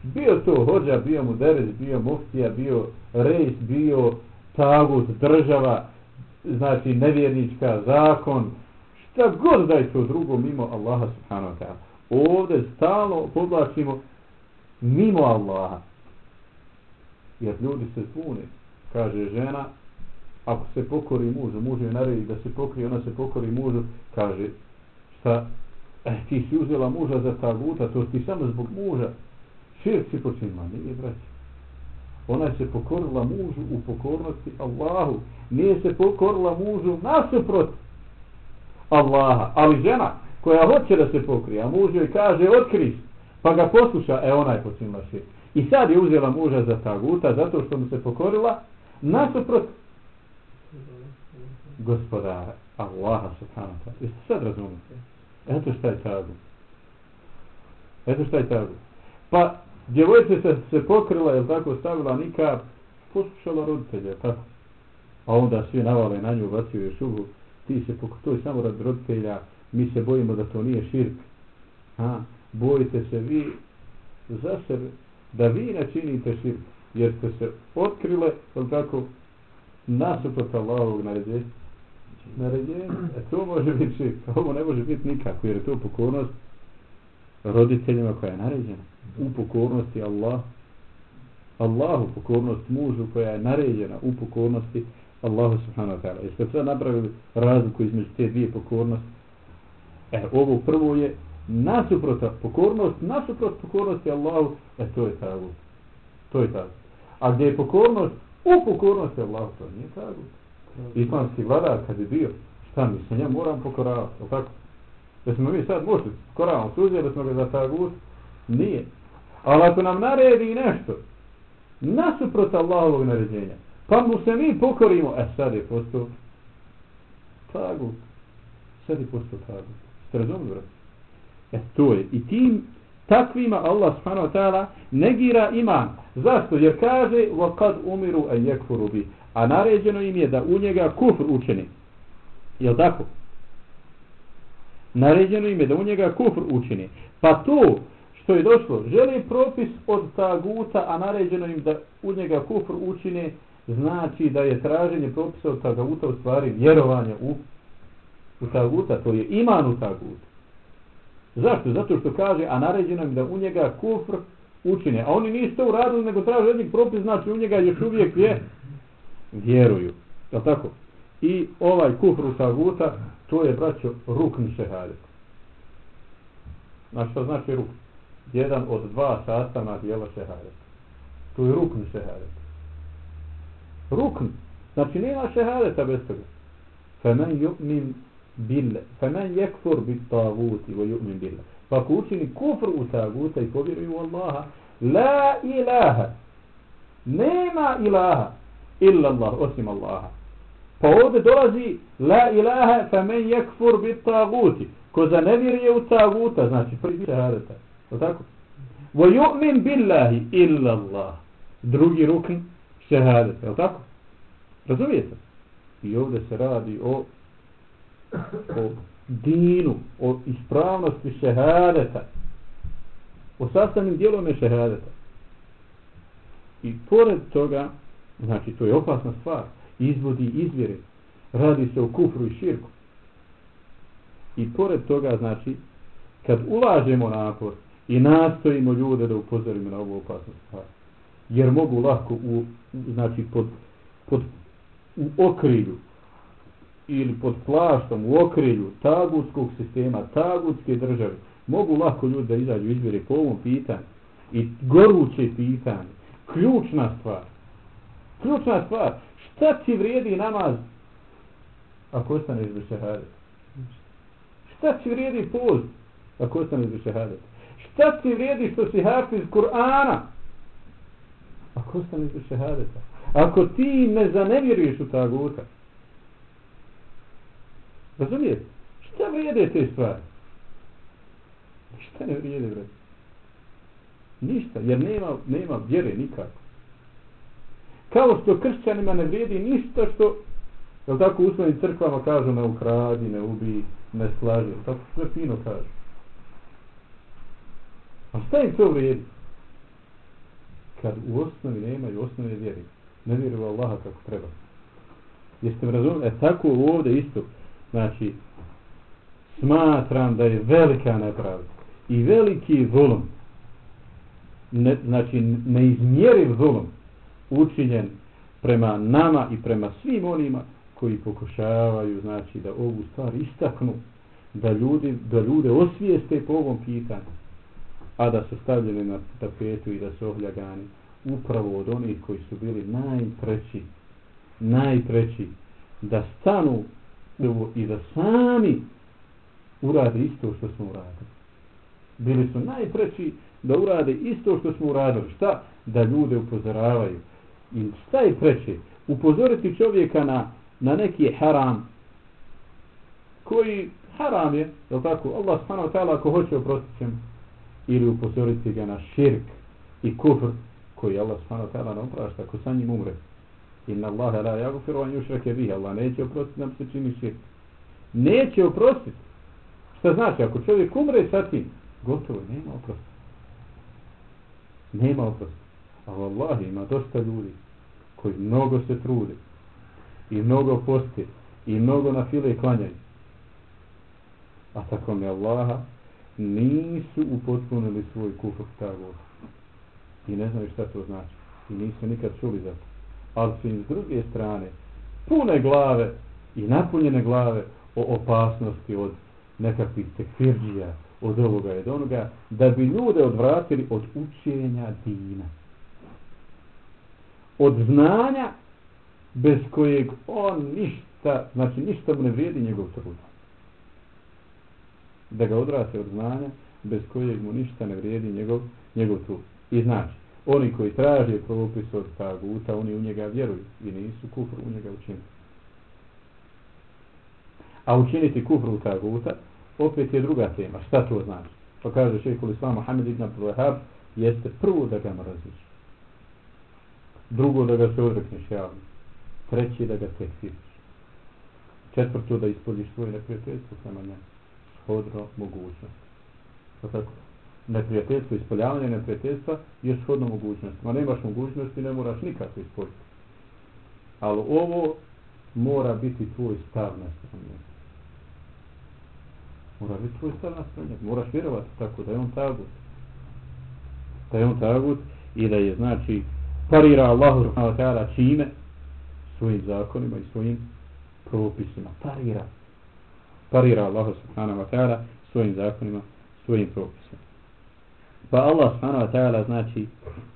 Bio to hođa, bio mu derez, bio muftija, bio rejs, bio tagut, država, znači nevjernička, zakon, šta god da je to drugo mimo Allaha subhanahu wa ta'ala. Ovdje stalno podlačimo mimo Allaha. Jer ljudi se zbune. Kaže žena, ako se pokori mužu, muž je naredi da se pokori, ona se pokori mužu, kaže, šta, eh, ti si uzela muža za ta guta, to ti samo zbog muža. Šir si počinila, nije braći. Ona se pokorila mužu u pokornosti Allahu. Nije se pokorila mužu nasuprot Allaha. Ali žena koja hoće da se pokrije, a muž joj kaže otkri pa ga posluša, e ona je počinila šir. I sad je uzela muža za ta guta zato što mu se pokorila nasuprot gospodara Allaha subhanahu wa ta'ala. Jeste sad razumite? Eto šta je tagu. Eto šta je tagu. Pa djevojce se, se pokrila, je tako, stavila nikad, poslušala roditelje, tako. A onda svi navale na nju, bacio je šugu, ti se pokutoj samo rad roditelja, mi se bojimo da to nije širk. Ha? Bojite se vi za sebe, da vi ne činite širk, jer ste se otkrile, je tako, nasuprot Allahovog naređenja. Naređenje, e to može biti širk, ovo ne može biti nikako, jer je to pokornost roditeljima koja je naređena u pokornosti Allah Allahu pokornost mužu koja je naređena u pokornosti Allahu subhanahu wa ta'ala. Jeste sve napravili razliku između te dvije pokornosti? E, ovo prvo je nasuprot pokornost, nasuprot pokornosti Allahu, e to je tagut. To je tagut. A gdje je pokornost u pokornosti Allahu, to nije tagut. Islamski vladar kad je bio, šta mi se njemu moram pokoravati, je tako? Da smo mi sad mušli, koravamo suđe, da smo ga za tagut, nije. Ali ako nam naredi nešto, nasuprot Allahovog naređenja, pa mu se mi pokorimo, e sad je postao tagut. Sad je postao tagut. Ste razumili, brat? E to je. I tim takvima Allah subhanahu wa ta'ala negira iman. Zašto? Jer kaže وَقَدْ umiru a يَكْفُرُ bi. A naređeno im je da u njega kufr učini. Jel tako? Naređeno im je da u njega kufr učini. Pa to što je došlo, želi propis od taguta, a naređeno im da u njega kufr učine, znači da je traženje propisa od taguta u stvari vjerovanje u, u taguta, to je iman u taguta. Zašto? Zato što kaže, a naređeno im da u njega kufr učine. A oni nisu to uradili, nego traže jednik propis, znači u njega još uvijek je vjeruju. Je tako? I ovaj kufr u taguta, to je, braćo, rukni šehadet. Znači, što znači ruk? jedan od dva sastana dijela šehadet. To je rukn šehadet. Rukn. Znači nema šehadeta bez toga. Femen yu'min bille. Femen yekfur bit taguti wa yu'min bille. Pa ko učini kufr u taguta i povjeruju u Allaha, la ilaha. Nema ilaha illa Allah, osim Allaha. Pa ovdje dolazi la ilaha femen yakfur bit taguti. Ko zanevjeruje u taguta, znači prvi šehadeta. O tako? Wa yu'min billahi illa Allah. Drugi rukn šehadeta. je tako? Razumijete? I ovdje se radi o o dinu, o ispravnosti šehadeta. O sastavnim dijelom je šehadeta. I pored toga, znači to je opasna stvar, izvodi izvjere. Radi se o kufru i širku. I pored toga, znači, kad ulažemo napor i nastojimo ljude da upozorimo na ovu opasnu stvar, jer mogu lako u, znači, pod, pod, u okrilju ili pod plaštom u okrilju tagutskog sistema, tagutske države, mogu lako ljudi da izađu izbjere po ovom pitanju i goruće pitanje, ključna stvar, ključna stvar, šta ti vrijedi namaz ako ostaneš bez šehadeta? Šta ti vrijedi post ako ostaneš bez šehadeta? Šta ti vrijedi što si hafiz Kur'ana ako ostaneš bez šehadeta? Ako ti ne zanevjeruješ u taguta, razumijete? Šta vrijede te stvari? Šta ne vrijede, bre? Ništa, jer nema, nema vjere nikako. Kao što kršćanima ne vrijedi ništa što, je tako u svojim crkvama kažu ne ukradi, ne ubi, ne slaži, tako sve fino kažu. A šta im to vrijedi? Kad u osnovi nema i osnovi vjeri, ne vjeruju Allaha kako treba. Jeste mi razumili? E tako ovdje isto, znači, smatram da je velika nepravda i veliki zulum ne, znači neizmjeriv zulum učinjen prema nama i prema svim onima koji pokušavaju znači da ovu stvar istaknu da ljudi da ljude osvijeste po ovom pitanju a da su stavljeni na tapetu i da su ohljagani upravo od onih koji su bili najpreći najpreći da stanu i da sami urade isto što smo uradili bili su najpreći da urade isto što smo uradili. Šta? Da ljude upozoravaju. I šta je preće? Upozoriti čovjeka na, na neki haram koji haram je, je tako? Allah subhanahu wa ta'ala ako hoće oprostiti ćemo. Ili upozoriti ga na širk i kufr koji Allah subhanahu wa ta'ala ne oprašta ako sa njim umre. Inna Allahe la jagufiru an yushraka bihi. Allah neće oprostiti nam se čini širk. Neće oprostiti. Šta znači? Ako čovjek umre sa tim, gotovo, nema oprosta. nema oprosta. A vallahi ima dosta ljudi koji mnogo se trude i mnogo poste i mnogo na file klanjaju. A tako mi Allaha nisu upotpunili svoj kufr tagov. I ne znaju šta to znači. I nisu nikad čuli za to. Ali su im s druge strane pune glave i napunjene glave o opasnosti od nekakvih tekfirđija, od ovoga i od onoga, da bi ljude odvratili od učenja dina. Od znanja bez kojeg on ništa, znači ništa mu ne vrijedi njegov trud. Da ga odrase od znanja bez kojeg mu ništa ne vrijedi njegov, njegov trud. I znači, oni koji traže propis od taguta, oni u njega vjeruju i nisu kufru u njega učinili. A učiniti kufru u taguta, opet je druga tema. Šta to znači? Pa kaže šeikul Islam Mohamed ibn Abdul Wahab, jeste prvo da ga mraziš. Drugo da ga se odrekneš javno. Treći da ga tekfiriš. Četvrto da ispoljiš svoje neprijateljstvo prema njemu. Shodno mogućnost. Pa tako? Neprijateljstvo, ispoljavanje neprijateljstva je shodno mogućnost. Ma nemaš mogućnosti, ne moraš nikako ispoljiti. Ali ovo mora biti tvoj stav na stranu mora biti tvoj stav nastavljen. Moraš vjerovati tako da je on tagut. Da je on tagut i da je znači parira Allahu subhanahu wa ta'ala čime svojim zakonima i svojim propisima. Parira. Parira Allahu subhanahu wa ta'ala svojim zakonima, svojim propisima. Pa Allah subhanahu wa ta'ala znači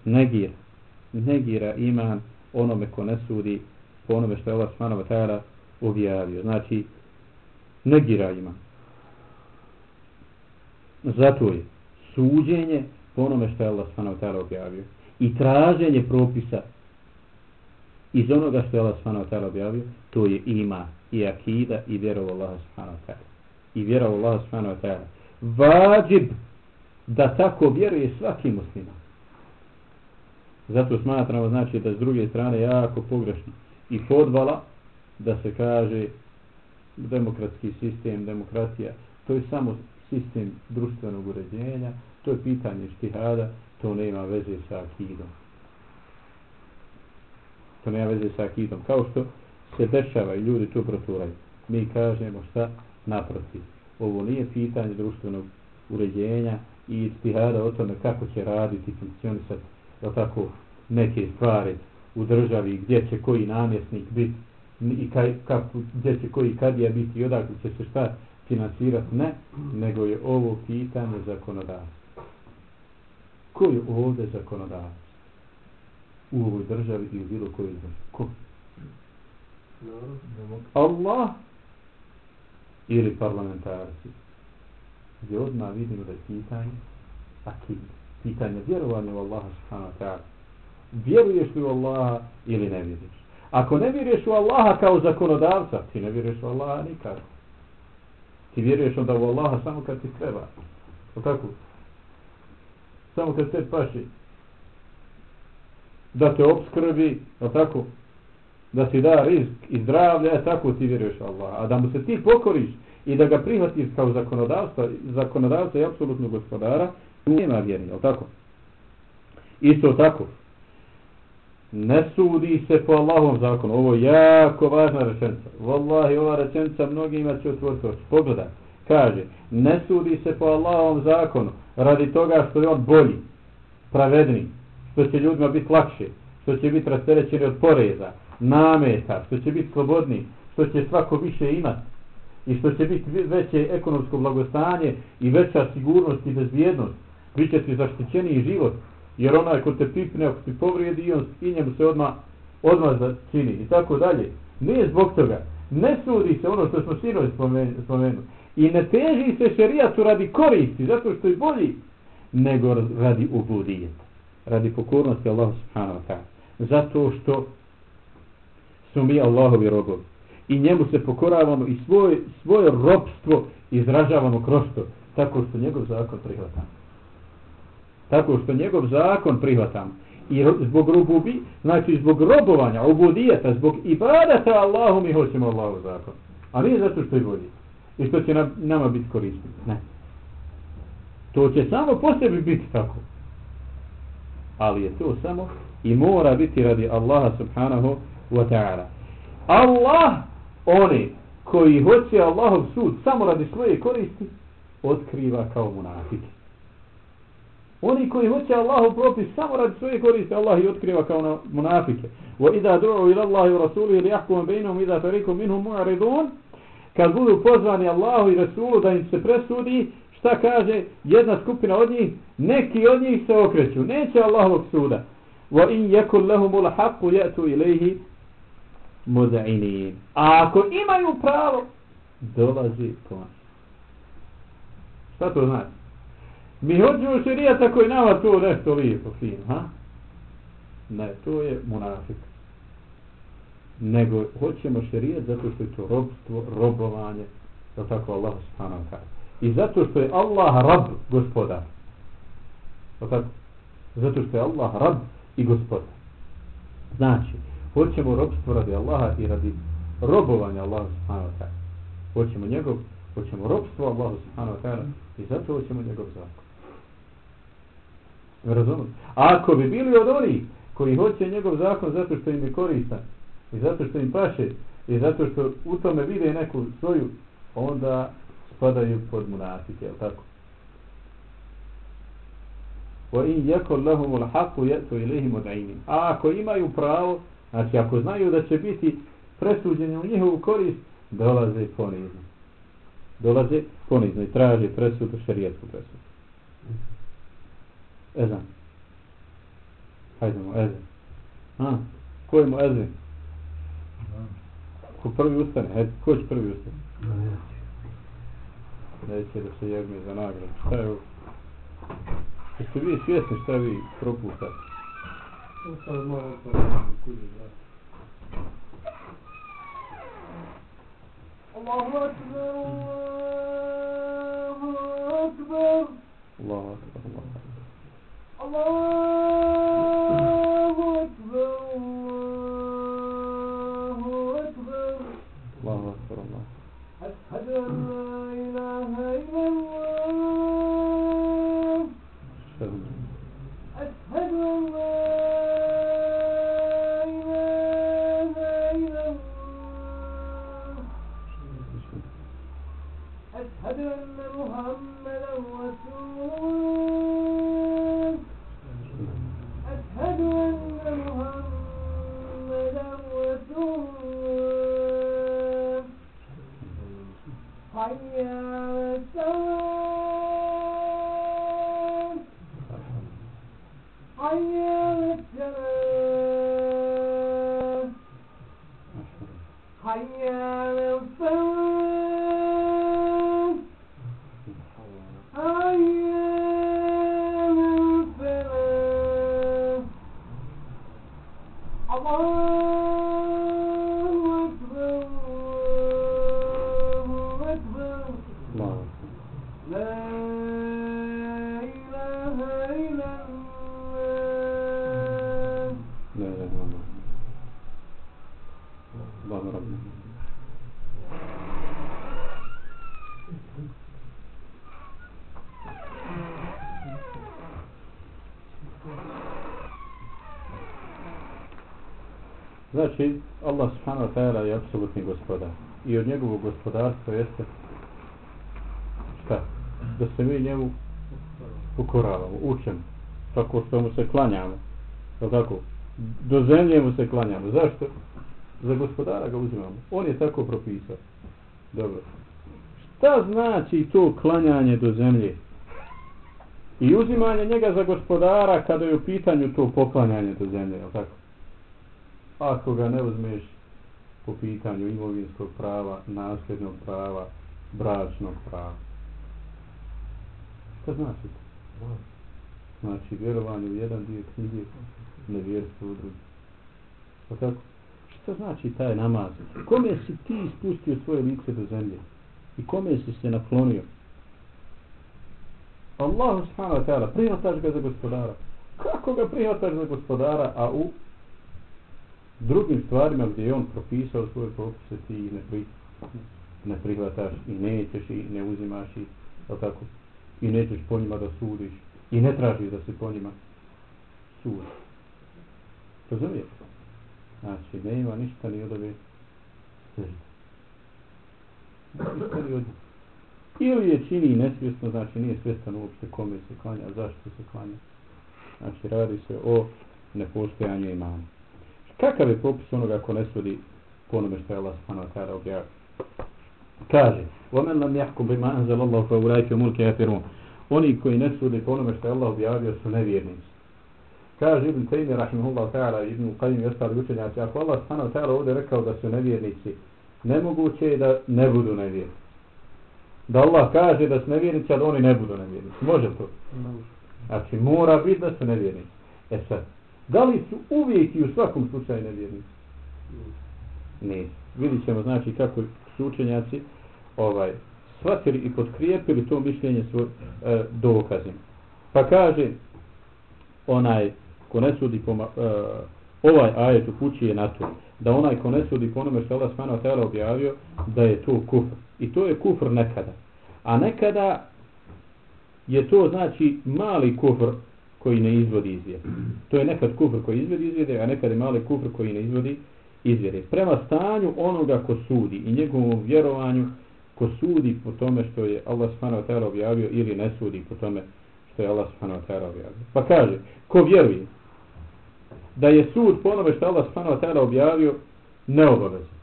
negira. Negira iman onome ko ne sudi po onome što je Allah subhanahu wa ta'ala objavio. Znači negira iman. Zato je suđenje po onome što je Allah subhanahu wa ta'ala objavio i traženje propisa iz onoga što je Allah subhanahu wa ta'ala objavio, to je ima i akida i vjera u Allah subhanahu wa ta'ala. I vjera u Allah subhanahu wa ta'ala. Vađib da tako vjeruje svaki muslima. Zato smatramo znači da s druge strane jako pogrešno i podvala da se kaže demokratski sistem, demokratija, to je samo sistem društvenog uređenja, to je pitanje štihada, to nema veze sa akidom. To nema veze sa akidom. Kao što se dešava i ljudi to proturaju. Mi kažemo šta naprotiv. Ovo nije pitanje društvenog uređenja i istihada o tome kako će raditi, funkcionisati, da tako neke stvari u državi, gdje će koji namjesnik biti i kaj, kako, gdje će koji kadija biti i odakle će se šta finansirati, ne, nego je ovo pitanje zakonodavstva. Ko je ovdje zakonodavac? U ovoj državi i u bilo kojoj državi? Ko? Allah ili parlamentarci? Gdje odmah vidimo da je pitanje akid, pitanje vjerovanja u Allaha subhanahu wa ta'ala. Vjeruješ li u Allaha ili ne vjeruješ? Ako ne vjeruješ u Allaha kao zakonodavca, ti ne vjeruješ u Allaha nikad. Ti vjeruješ onda u Allaha samo kad ti treba. O tako? Samo kad te paši. Da te obskrbi, je tako? Da ti da rizk i zdravlje, je tako ti vjeruješ Allah. A da mu se ti pokoriš i da ga prihvatiš kao zakonodavstva, zakonodavca i apsolutno gospodara, nema vjeri, o tako? Isto tako ne sudi se po Allahovom zakonu. Ovo je jako važna rečenica. Wallahi, ova rečenica mnogima će otvoriti oči. Pogledaj. Kaže, ne sudi se po Allahovom zakonu radi toga što je on bolji, pravedni, što će ljudima biti lakše, što će biti rasterećeni od poreza, nameta, što će biti slobodni, što će svako više imati i što će biti veće ekonomsko blagostanje i veća sigurnost i bezbjednost. bit će ti zaštićeniji život, jer onaj ko te pipne, ako ti povrijedi, on i njemu se odmah, odmah začini i tako dalje. Nije zbog toga. Ne sudi se ono što smo sinovi spomenuli. I ne teži se šerijatu radi koristi, zato što je bolji, nego radi ubudijeta. Radi pokornosti Allahu subhanahu wa ta'ala. Zato što smo mi Allahovi robovi. I njemu se pokoravamo i svoje, svoje robstvo izražavamo kroz to. Tako što njegov zakon prihvatamo tako što njegov zakon prihvatam i zbog rububi, znači zbog robovanja, ubudijeta, zbog ibadata Allahu mi hoćemo Allahu zakon. A nije zato što je bolji. I što će nam, nama biti korisno. Ne. To će samo po sebi biti tako. Ali je to samo i mora biti radi Allaha subhanahu wa ta'ala. Allah, oni koji hoće Allahov sud samo radi svoje koristi, otkriva kao munafike. Oni koji hoće Allahu propis samo radi svoje koriste, Allah ih otkriva kao na munafike. Wa idha du'u ila Allahi wa rasulihi li yahkum bainahum idha fariqun minhum mu'ridun. Kad budu pozvani Allahu i Rasulu da im se presudi, šta kaže jedna skupina od njih? Neki od njih se okreću. Neće Allahovog suda. Wa in yakul lahum al-haqqu ya'tu ilayhi mud'inin. A ako imaju pravo, dolazi po Šta to znači? Mi hoćemo šerijata koji nama to nešto lijepo, fino, ha? Ne, to je munafik. Nego hoćemo šerijat zato što je to robstvo, robovanje, je tako Allah subhanahu wa I zato što je Allah rab gospodar. Je tako? Zato što je Allah rab i gospodar. Znači, hoćemo robstvo radi Allaha i radi robovanja Allah subhanahu wa ta'ala. Hoćemo njegov, hoćemo robstvo Allah subhanahu wa ta'ala i zato hoćemo njegov zakon. Razumno? Ako bi bili od onih koji hoće njegov zakon zato što im je koristan i zato što im paše i zato što u tome vide neku svoju, onda spadaju pod munafike, je tako? وَإِنْ in لَهُمُ lahum al-haqq yatu mud'inin. A ako imaju pravo, znači ako znaju da će biti presuđeni u njihovu korist, dolaze ponizno. Dolaze ponizno i traže presudu, šerijetsku presudu. Ezan. Hajdemo, ezan. Ha? Ko je mu ezan? Ko prvi ustane? He, ko će prvi ustane? Ne. Neće da se jedne za nagradu. Šta je ovo? Jeste vi svjesni šta vi propustate? Ustane moj otvar. Kuljim, da. Allahu akbar, Allahu akbar. Allahu akbar. Znači, Allah subhanahu wa ta'ala je apsolutni gospodar. I od njegovog gospodarstva jeste šta? Da se mi njemu pokoravamo, učemo. Tako što mu se klanjamo. Je tako? Do zemlje mu se klanjamo. Zašto? Za gospodara ga uzimamo. On je tako propisao. Dobro. Šta znači to klanjanje do zemlje? I uzimanje njega za gospodara kada je u pitanju to poklanjanje do zemlje, je tako? Ako ga ne uzmeš po pitanju imovinskog prava, nasljednog prava, bračnog prava. Šta znači to? Znači vjerovanje u jedan dio knjige, nevjerstvo u drugi. Pa tako? Šta znači taj namaz? Kome si ti ispustio svoje lice do zemlje? I kome si se naklonio? Allah subhanahu wa ta'ala, prihvataš ga za gospodara. Kako ga prihvataš za gospodara, a u drugim stvarima gdje je on propisao svoje propise ti ne, pri, ne prihvataš i nećeš i ne uzimaš i tako i nećeš po njima da sudiš i ne tražiš da se po njima sudi. Razumiješ? Znači, ne ima ništa ni od ove sežde. Ništa ni od Ili je čini nesvjesno, znači nije svjestan uopšte kome se klanja, zašto se klanja. Znači, radi se o nepostojanju imana Kakav je popis onoga ko ne sudi po onome što je Allah subhanahu wa ta'ala objavio? Kaže, وَمَنْ لَمْ يَحْكُمْ بِمَا أَنْزَلَ اللَّهُ فَأُولَٰئِكَ هُمُ الْكَافِرُونَ Oni koji ne sude po onome što je Allah objavio su nevjernici. Kaže Ibn Taymi rahimahullah ta'ala Ibn Qayyim i ostali učenjaci, ako Allah subhanahu wa ta'ala ovdje rekao da su nevjernici, nemoguće je da ne budu nevjernici. Da Allah kaže da su nevjernici, a da oni ne budu nevjernici. Može to? Znači, mora biti da su nevjernici. E sad, Da li su uvijek i u svakom slučaju nevjernici? Ne. Vidit ćemo znači kako su učenjaci ovaj, shvatili i podkrijepili to mišljenje svoj e, dokazim. Pa kaže onaj ko ne sudi po, e, ovaj ajet u kući je na to da onaj ko ne sudi po onome što Allah smano tela objavio da je to kufr. I to je kufr nekada. A nekada je to znači mali kufr koji ne izvodi izvjere. To je nekad kufr koji izvodi izvjere, a nekad je mali kufr koji ne izvodi izvjere. Prema stanju onoga ko sudi i njegovom vjerovanju ko sudi po tome što je Allah subhanahu wa ta'ala objavio ili ne sudi po tome što je Allah subhanahu wa ta'ala objavio. Pa kaže, ko vjeruje da je sud po onome što Allah subhanahu wa ta'ala objavio neobavezan.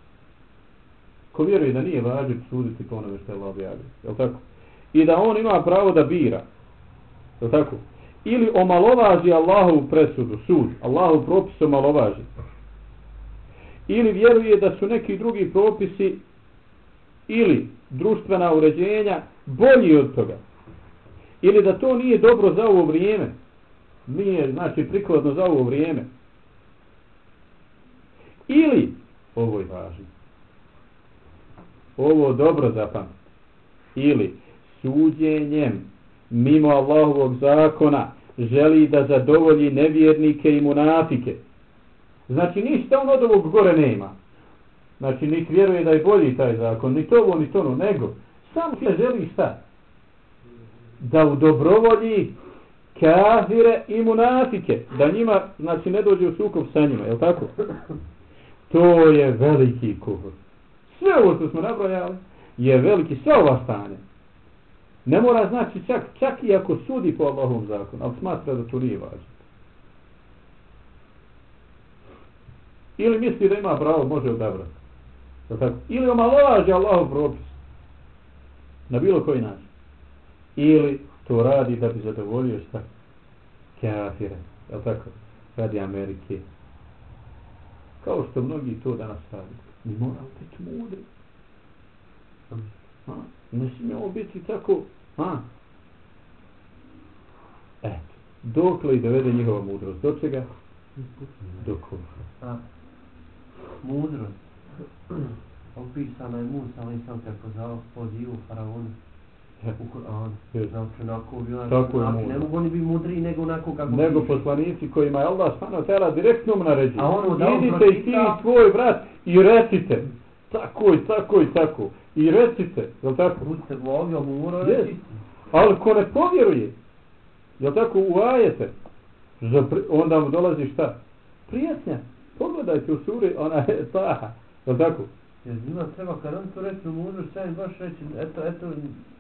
Ko vjeruje da nije vađiv suditi po onome što je Allah objavio. Je tako? I da on ima pravo da bira. Je tako? Ili omalovaži Allahovu presudu, sud, Allahov propis omalovaži. Ili vjeruje da su neki drugi propisi ili društvena uređenja bolji od toga. Ili da to nije dobro za ovo vrijeme. Nije, znači, prikladno za ovo vrijeme. Ili, ovo je važno, ovo dobro zapamtite, ili suđenjem mimo Allahovog zakona želi da zadovolji nevjernike i munafike. Znači ništa on od ovog gore nema. Znači nik vjeruje da je bolji taj zakon, ni to ovo, ni to ono, nego sam se želi šta? Da u dobrovolji kafire i munafike, da njima, znači ne dođe u sukob sa njima, je tako? To je veliki kuhur. Sve ovo što smo nabrojali je veliki, sve ova stanja Ne mora znači čak, čak i ako sudi po Allahovom zakonu, ali smatra da to nije važno. Ili misli da ima pravo, može odabrati. Ili omalovaže Allahov propis. Na bilo koji način. Ili to radi da bi zadovoljio šta? Kafire. Je tako? Radi Amerike. Kao što mnogi to danas radi. Mi moramo biti mudri. Ne smijemo biti tako Ha? Eto. Dokle i dovede njihova mudrost? Do čega? Do kufra. Mudrost. Opisana je Musa, ali sam te pozvao pozivu faraonu. U Kur'anu. Znači, onako, Tako je ne mogu oni biti mudri nego onako kako Nego poslanici kojima je Allah stano tela direktno mu naređuje. A ono Idite i ti i tvoj brat i recite. Tako i tako i tako. I recite. Je li tako? Budite vogio, mu mora yes. Ali ko ne povjeruje, je tako ujete, onda mu dolazi šta? Prijetnja. Pogledajte u suri, ona je taha. Je tako? Jer njima treba kad on to reći mudrost, sad im baš reći, eto, eto,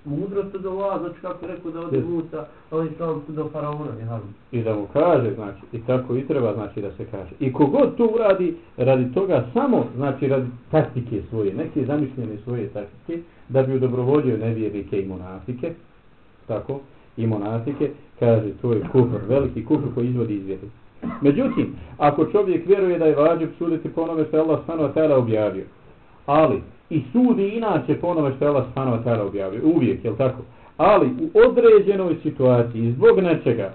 mudrost od Allah, znači kako je rekao da ode. Musa, a oni sam do faraona, je haru. I da mu kaže, znači, i tako i treba, znači, da se kaže. I kogod to uradi, radi toga samo, znači, radi taktike svoje, neke zamišljene svoje taktike, da bi udobrovodio nevjernike i monafike, tako, i monafike, kaže, to je kufr, veliki kufr koji izvodi iz vjeri. Međutim, ako čovjek vjeruje da je vađib suditi po onome što je Allah wa ta'ala objavio, ali i sudi inače po onome što je Allah subhanahu wa ta'ala objavio, uvijek, je tako? Ali u određenoj situaciji, zbog nečega,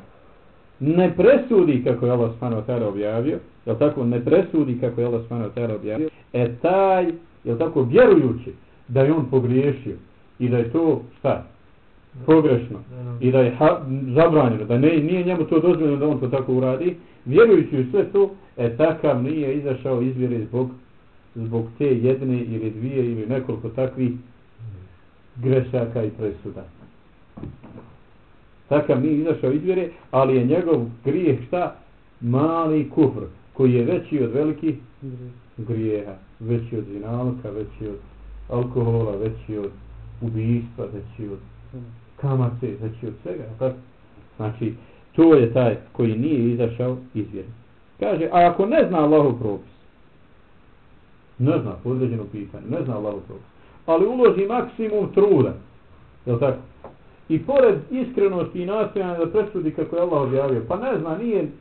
ne presudi kako je Allah subhanahu wa ta'ala objavio, je tako? Ne presudi kako je Allah subhanahu wa ta'ala objavio, e taj, je tako, vjerujući da je on pogriješio i da je to, šta? Pogrešno i da je ha, zabranjeno, da ne, nije njemu to dozvoljeno da on to tako uradi, vjerujući u sve to, e takav nije izašao iz vjere zbog, zbog te jedne ili dvije ili nekoliko takvih grešaka i presuda. Takav nije izašao iz vjere, ali je njegov grijeh šta? Mali kufr, koji je veći od velikih grijeha, veći od zinalka, veći od alkohola, veći od ubijstva, veći od kamate, veći od svega, tako? Znači, to je taj koji nije izašao iz vjere. Kaže, a ako ne zna Allahov propis, ne zna određeno pitanje, ne zna Allahov propis, ali uloži maksimum truda, Jel tako? I pored iskrenosti i nastojanja da presudi kako je Allah objavio, pa ne zna, nije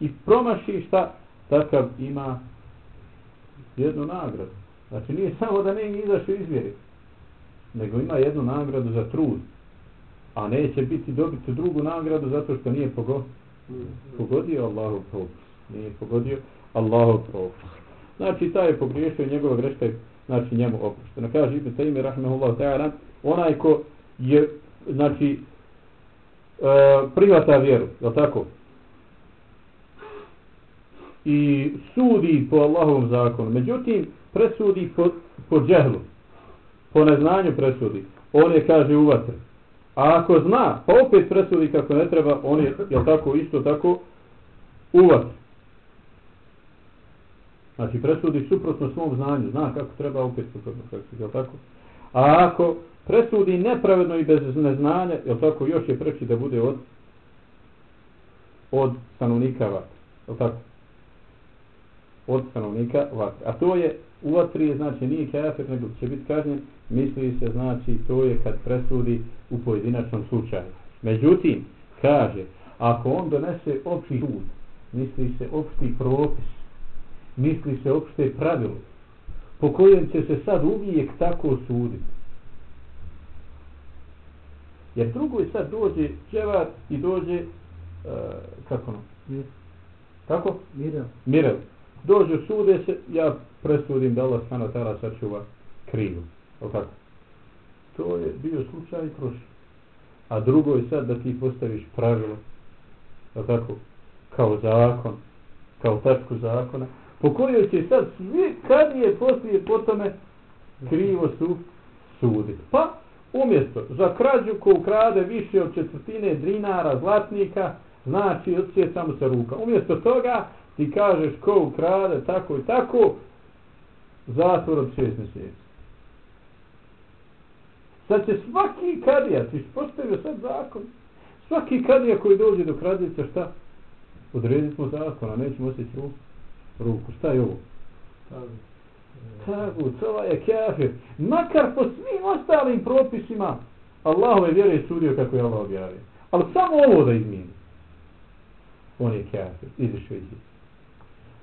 i promaši šta, takav ima jednu nagradu. Znači, nije samo da ne izašao iz vjere, nego ima jednu nagradu za trud a neće biti dobiti drugu nagradu zato što nije pogo, pogodio Allahov propis. Nije pogodio Allahov propis. Znači, taj je pogriješio i njegova greška je znači, njemu oproštena. Kaže Ibn Taymi, rahmehullahu ta'ala, onaj ko je, znači, e, prihvata vjeru, je tako? I sudi po Allahovom zakonu. Međutim, presudi po, po džehlu. Po neznanju presudi. On je, kaže, u vatru. A ako zna, pa opet presudi kako ne treba, on je, je tako, isto tako, uvat. Znači, presudi suprotno svom znanju, zna kako treba, opet suprotno presudi, jel tako? A ako presudi nepravedno i bez neznanja, jel tako, još je preći da bude od od stanovnika vatre, jel tako? Od stanovnika vatre. A to je, u vatri je, znači, nije kafir, nego će biti kažnjen, misli se, znači, to je kad presudi u pojedinačnom slučaju. Međutim, kaže, ako on donese opći sud, misli se opšti propis, misli se opšte pravilo, po kojem će se sad uvijek tako suditi. Jer drugo je sad dođe dževar i dođe, uh, kako ono? Mir. Kako? Mirel. Mirel. Dođu sude se, ja presudim da Allah stana tara sačuva krivu. O tako? To je bio slučaj i prošlo. A drugo je sad da ti postaviš pravilo, o tako, kao zakon, kao tačku zakona, po kojoj će sad svi kad je poslije po tome krivo su sudi. Pa, umjesto za krađu ko ukrade više od četvrtine dinara zlatnika, znači odsjeca mu se ruka. Umjesto toga ti kažeš ko ukrade tako i tako, zatvor od šest mjeseci. Sad će svaki kadija, ti postavio sad zakon, svaki kadija koji dođe do krađica, šta? Odredit smo zakon, a nećemo osjeći ruku ruku. Šta je ovo? Tagu, cova je kafir. Makar po svim ostalim propisima Allahove vjere je sudio kako je Allah objavio. Ali samo ovo da izmijeni. On je kafir, izišao iz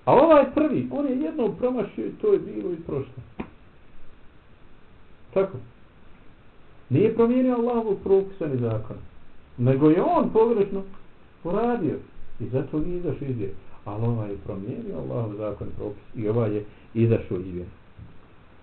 A ovaj prvi, on je jednom promašio i to je bilo i prošlo. Tako. Nije promijenio Allahovu propisa ni zakon. Nego je on pogrešno poradio. I zato nije izašao iz vjere. Ali ovaj je promijenio Allahov zakon i propis. I ovaj je izašao iz vjera.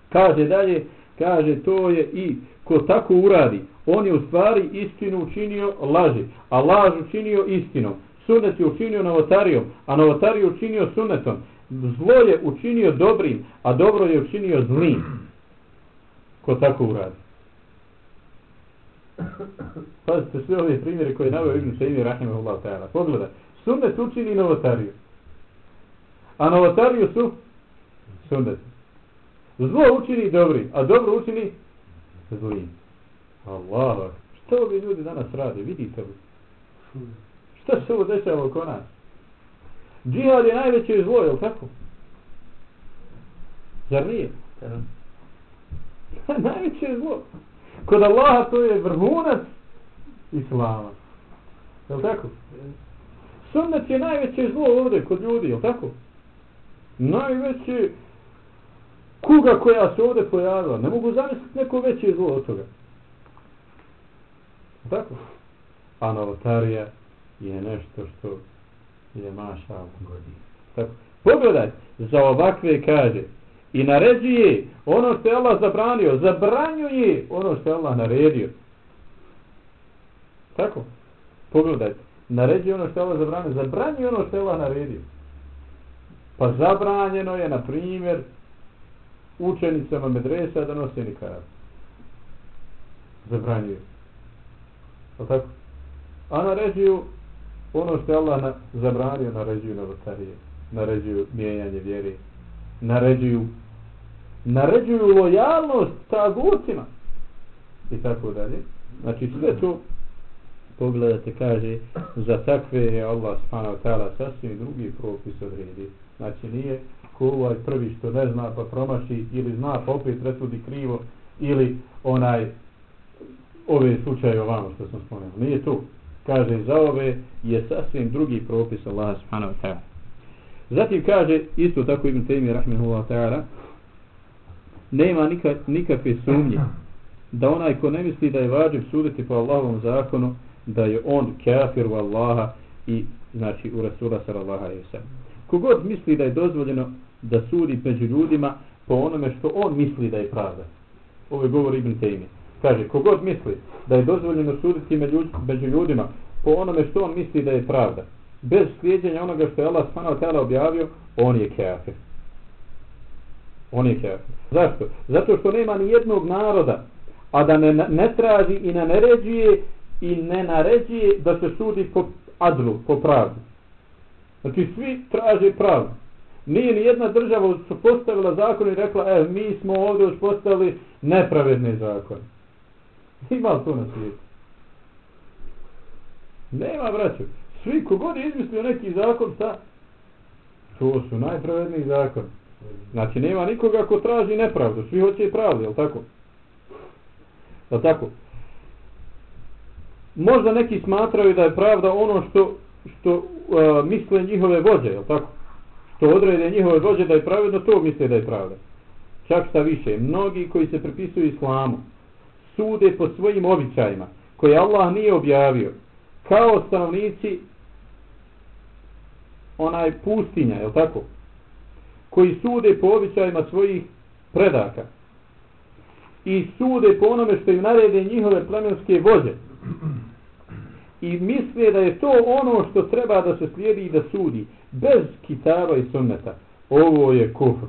Kaže dalje, kaže to je i ko tako uradi, on je u stvari istinu učinio laži, a laž učinio istinom. Sunet je učinio novotarijom, a novotariju učinio sunetom. Zlo je učinio dobrim, a dobro je učinio zlim. Ko tako uradi. Pazite sve ove primjere koje je navio Ibn Sejmi Rahimahullah ta'ala. Pogledaj, sunnet učini novotariju. A novotariju su sunnet. Zlo učini dobri, a dobro učini zlim. Allah, što ovi ljudi danas rade, vidite li? Što se ovo dešava oko nas? Džihad je najveće zlo, je li tako? Zar nije? najveće zlo. Kod Allaha to je vrhunac Islama. Je li tako? Sunnet je najveće zlo ovdje kod ljudi, je li tako? Najveće kuga koja se ovdje pojavila. Ne mogu zamisliti neko veće zlo od toga. Tako? A novotarija je nešto što je maša godina. Tako. Pogledaj, za ovakve kaže i naređuje ono što je Allah zabranio, zabranjuje ono što je Allah naredio. Tako? Pogledajte, naređuje ono što je Allah zabranio, zabranjuje ono što je Allah naredio. Pa zabranjeno je, na primjer, učenicama medresa da nose nikad. Zabranjuje. Pa tako? A naređuju ono što je Allah na, zabranio, naređuju novotarije. Naređuju mijenjanje vjeri. Naređuju naređuju lojalnost tagutima. I tako dalje. Znači sve to pogledate, kaže, za takve je Allah subhanahu wa ta'ala sasvim drugi propis odredi. Znači nije ko ovaj prvi što ne zna pa promaši ili zna pa opet presudi krivo ili onaj ove slučaje ovamo što sam spomenuo. Nije to. Kaže, za ove je sasvim drugi propis Allah subhanahu wa ta'ala. Zatim kaže, isto tako Ibn Taymi rahmehullah ta'ala, nema nikak, nikakve sumnje da onaj ko ne misli da je vađiv suditi po Allahovom zakonu, da je on kafir u Allaha i znači u Rasula sallallahu alaihi sallam. Kogod misli da je dozvoljeno da sudi među ljudima po onome što on misli da je pravda. Ovo je govor Ibn Taymi. Kaže, kogod misli da je dozvoljeno suditi među ljudima po onome što on misli da je pravda, bez slijedjenja onoga što je Allah s.w.t. objavio, on je kafir. On je kafir. Zašto? Zato što nema ni jednog naroda, a da ne, ne traži i ne naređuje i ne naređuje da se sudi po adlu, po pravdu. Znači svi traže pravdu. Nije ni jedna država postavila zakon i rekla, e, mi smo ovdje uspostavili nepravedni zakon. Ima li to na svijetu? Nema, braću. Svi kogod je izmislio neki zakon, sa, to su najpravedniji zakon. Znači, nema nikoga ko traži nepravdu. Svi hoće pravdu, jel tako? Jel tako? Možda neki smatraju da je pravda ono što, što uh, misle njihove vođe, je tako? Što odrede njihove vođe da je pravedno, to misle da je pravedno. Čak šta više, mnogi koji se prepisuju islamu, sude po svojim običajima, koje Allah nije objavio, kao stanovnici onaj pustinja, je tako? Koji sude po običajima svojih predaka i sude po onome što im narede njihove plemenske vođe i misle da je to ono što treba da se slijedi i da sudi bez kitaba i sunneta. Ovo je kufr.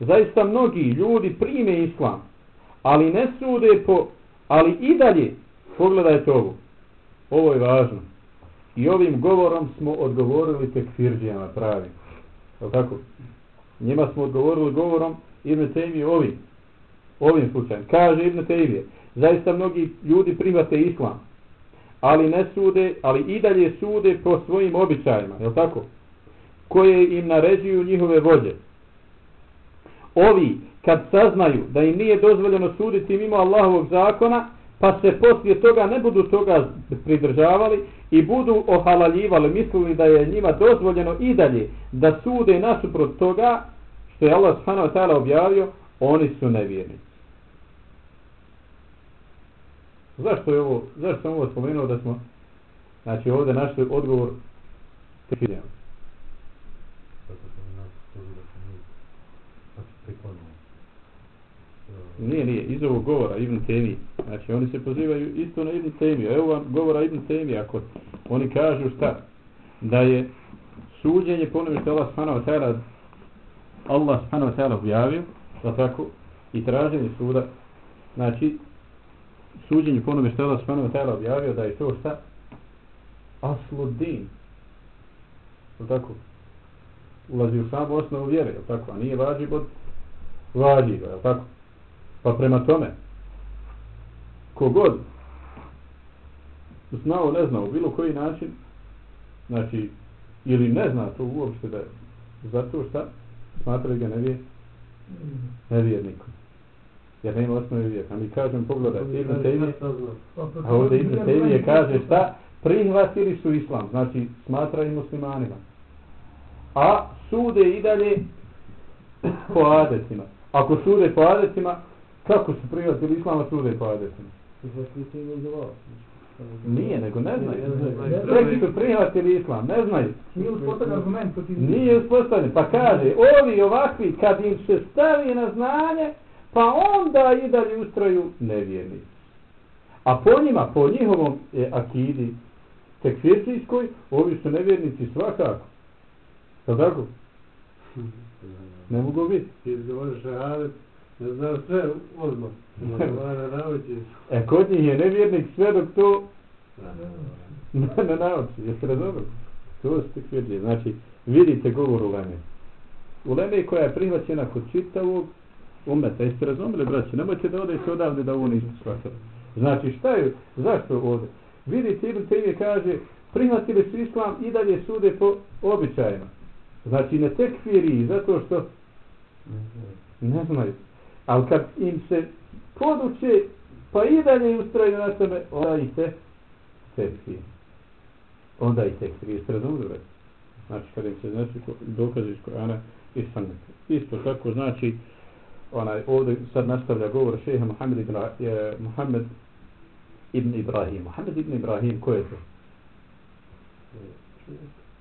Zaista mnogi ljudi prime islam, ali ne sude po, ali i dalje, pogledajte ovo, ovo je važno. I ovim govorom smo odgovorili tekfirđijama pravi. Je tako? Njima smo odgovorili govorom Ibn Tejmije ovim. Ovim slučajem. Kaže Ibn Tejmije, Zaista mnogi ljudi primate islam. Ali ne sude, ali i dalje sude po svojim običajima. Je tako? Koje im naređuju njihove vođe. Ovi kad saznaju da im nije dozvoljeno suditi mimo Allahovog zakona, pa se poslije toga ne budu toga pridržavali i budu ohalaljivali, mislili da je njima dozvoljeno i dalje da sude nasuprot toga što je Allah subhanahu wa ta'ala objavio, oni su nevjernici. Zašto je ovo, zašto sam ovo spomenuo da smo, znači ovdje našli odgovor te fidijama? Nije, nije, iz ovog govora Ibn Temi. Znači, oni se pozivaju isto na Ibn Temi. Evo vam govora Ibn Temi, ako oni kažu šta? Da je suđenje po onome što Allah subhanahu wa ta'ala Allah subhanahu wa ta'ala objavio, da tako, i traženje suda, znači, suđenje po onome što Allah subhanahu wa ta'ala objavio, da je to šta? Asludin. Je tako? ulazi u samu osnovu vjere, je tako? A nije vađib od vađiva, je tako? Pa prema tome, kogod znao, ne znao, bilo koji način, znači, ili ne zna to uopšte da je, zato šta smatraju ga nevije, nevjernikom. Jer nema osnovi vijeka. Mi kažem, pogledaj, Ibn Tejmije, a ovdje Ibn Tejmije kaže šta? Prihvatili su islam, znači smatraju muslimanima. A sude i dalje po adecima. Ako sude po adecima, kako su prihvatili islam, a sude po adecima? Nije, nego ne znaju. Neki su prihvatili islam, ne znaju. Nije uspostavljen argument protiv Nije uspostavljen. Pa kaže, ovi ovakvi, kad im se stavi na znanje, pa onda i dalje ustraju nevjerni. A po njima, po njihovom e, akidi tekfircijskoj, ovi su nevjernici svakako. Sad tako? Ne mogu biti. Ti govoriš šahadet, ne znam sve odmah. E, kod njih je nevjernik sve dok to ne, ne nauči. Jeste razumeli? To su tekfircije. Znači, vidite govor u Leme. U Leme koja je prihvaćena kod čitavog umeta. Jeste razumeli, braće? Nemojte da odajte odavde da ovo niste shvatili. Znači, šta je, zašto ovdje? Vidite, Ibn Tejmije kaže, prihvatili su islam i dalje sude po običajima. Znači, ne tekfiri, zato što ne znaju. Ali kad im se poduče, pa i dalje ustraju na tome, onda ih te tekfiri. Onda ih tekfiri. Jeste razumeli, braće? Znači, kad im se znači, dokaze iz Korana i Sunneta. Isto tako, znači, onaj ovdje sad nastavlja govor šeha Muhammed ibn, je, Muhammed ibn Ibrahim. Muhammed ibn Ibrahim, ko je to?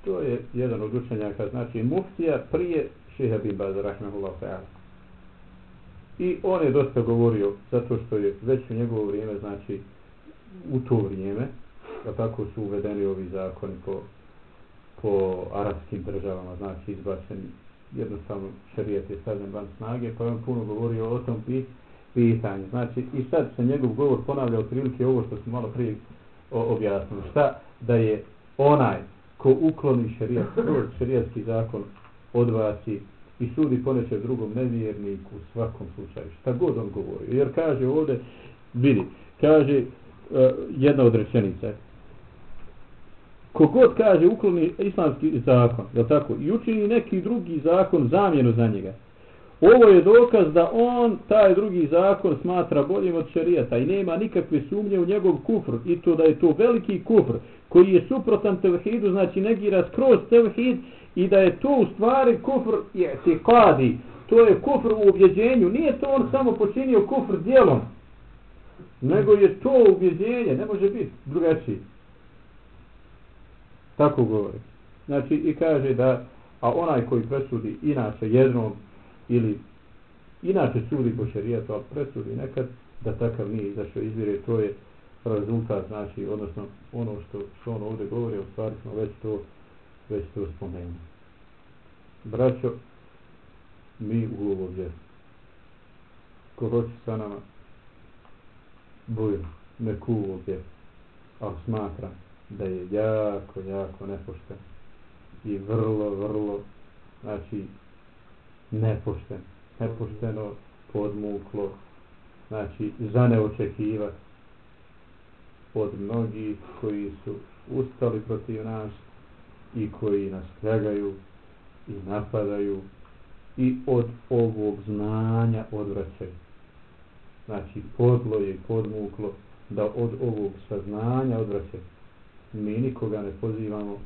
To je jedan od učenjaka, znači muftija prije šeha Bibaz, rahmehullah ta'ala. I on je dosta govorio, zato što je već u njegovo vrijeme, znači u to vrijeme, da tako su uvedeni ovi zakoni po, po arapskim državama, znači izbačeni jednostavno šarijet je stavljen van snage, pa je on puno govorio o tom pi, pitanju. Znači, i sad se njegov govor ponavlja otprilike ovo što smo malo prije objasnili. Šta? Da je onaj ko ukloni šarijat, šarijatski zakon odvaci i sudi poneće drugom nevjerniku u svakom slučaju. Šta god on govori. Jer kaže ovdje, vidi, kaže uh, jedna od rečenica, kogod kaže ukloni islamski zakon, je tako, i učini neki drugi zakon zamjenu za njega, ovo je dokaz da on taj drugi zakon smatra boljim od šerijata i nema nikakve sumnje u njegov kufr i to da je to veliki kufr koji je suprotan tevhidu, znači negira skroz tevhid i da je to u stvari kufr je kadi, to je kufr u objeđenju, nije to on samo počinio kufr dijelom, nego je to ubjeđenje, ne može biti drugačije. Tako govori. Znači i kaže da, a onaj koji presudi inače jednom ili inače sudi po šarijetu, ali presudi nekad da takav nije izašao izvire, to je rezultat, znači, odnosno ono što, što on ovdje govori, u stvari smo već to, već to spomenuli. Braćo, mi u ovo vjeru. Ko hoće sa nama, bujno, neku ovo vjeru, ali smatram da je jako, jako nepošten. I vrlo, vrlo, znači, nepošten, nepošteno podmuklo, znači, za neočekivat od mnogih koji su ustali protiv nas i koji nas kregaju i napadaju i od ovog znanja odvraćaju. Znači, podlo je podmuklo da od ovog saznanja odvraćaju mi nikoga ne pozivamo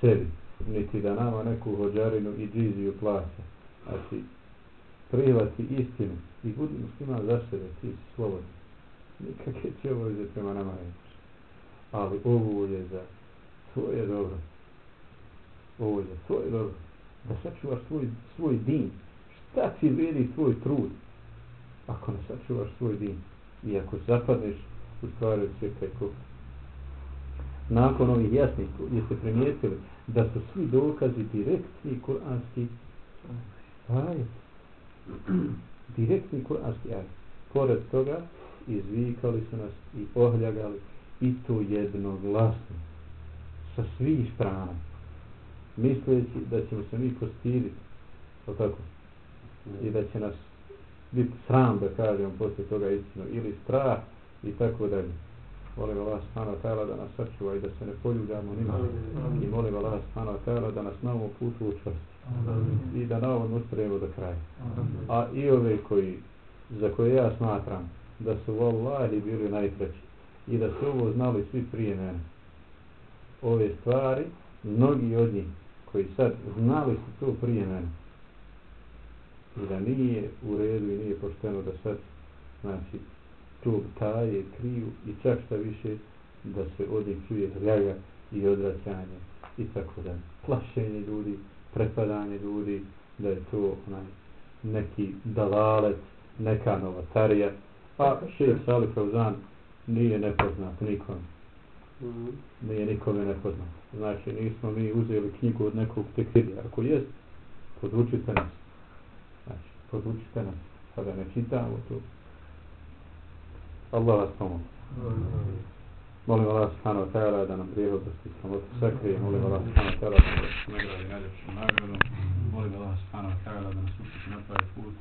sebi, niti da nama neku hođarinu i džiziju plaća. Znači, prihvati istinu i budi musliman za sebe, ti si slobodan. Nikakve će obaveze prema nama reći. Ali ovo je za tvoje dobro. Ovo je za tvoje dobro. Da sačuvaš svoj, svoj din. Šta ti vidi tvoj trud? Ako ne sačuvaš svoj din. I ako zapadneš u stvari od svijeka i kupa nakon ovih jasnih, jeste primijetili da su svi dokazi direktni kuranski ajet. Direktni kuranski ajet. Pored toga, izvikali su nas i ohljagali i to jednoglasno. Sa svih strana. misleći da ćemo se mi postiditi o tako i da će nas biti sram da kažemo poslije toga istinu ili strah i tako dalje molim Allah subhanahu wa ta'ala da nas sačuva i da se ne poljubljamo nima i molim Allah subhanahu wa ta'ala da nas na ovom putu učvrsti. I da na ovom ustrajemo do kraja. A i ove koji za koje ja smatram da su vallahi bili najpreći i da su ovo znali svi prije mene ove stvari mnogi od njih koji sad znali su to prije mene i da nije u redu i nije pošteno da sad znači tu taje, kriju i čak šta više da se njih čuje ljaga i odraćanje i tako da plašenje ljudi prepadanje ljudi da je to onaj, neki dalalet neka novatarija a šef Salih Fauzan nije nepoznat nikom. Nije nikome nepoznat. Znači nismo mi uzeli knjigu od nekog tekirija ako jest podučite nas. Znači podučite nas. Sada ne čitamo to Allah vas pomoći molim Allah subhanahu wa ta'ala da nam grijeho oprosti samotu sakri. molim Allah subhanahu wa ta'ala da nas nagradi najljepšu nagradu. Molim Allah subhanahu wa ta'ala da nas učiti na pravi put.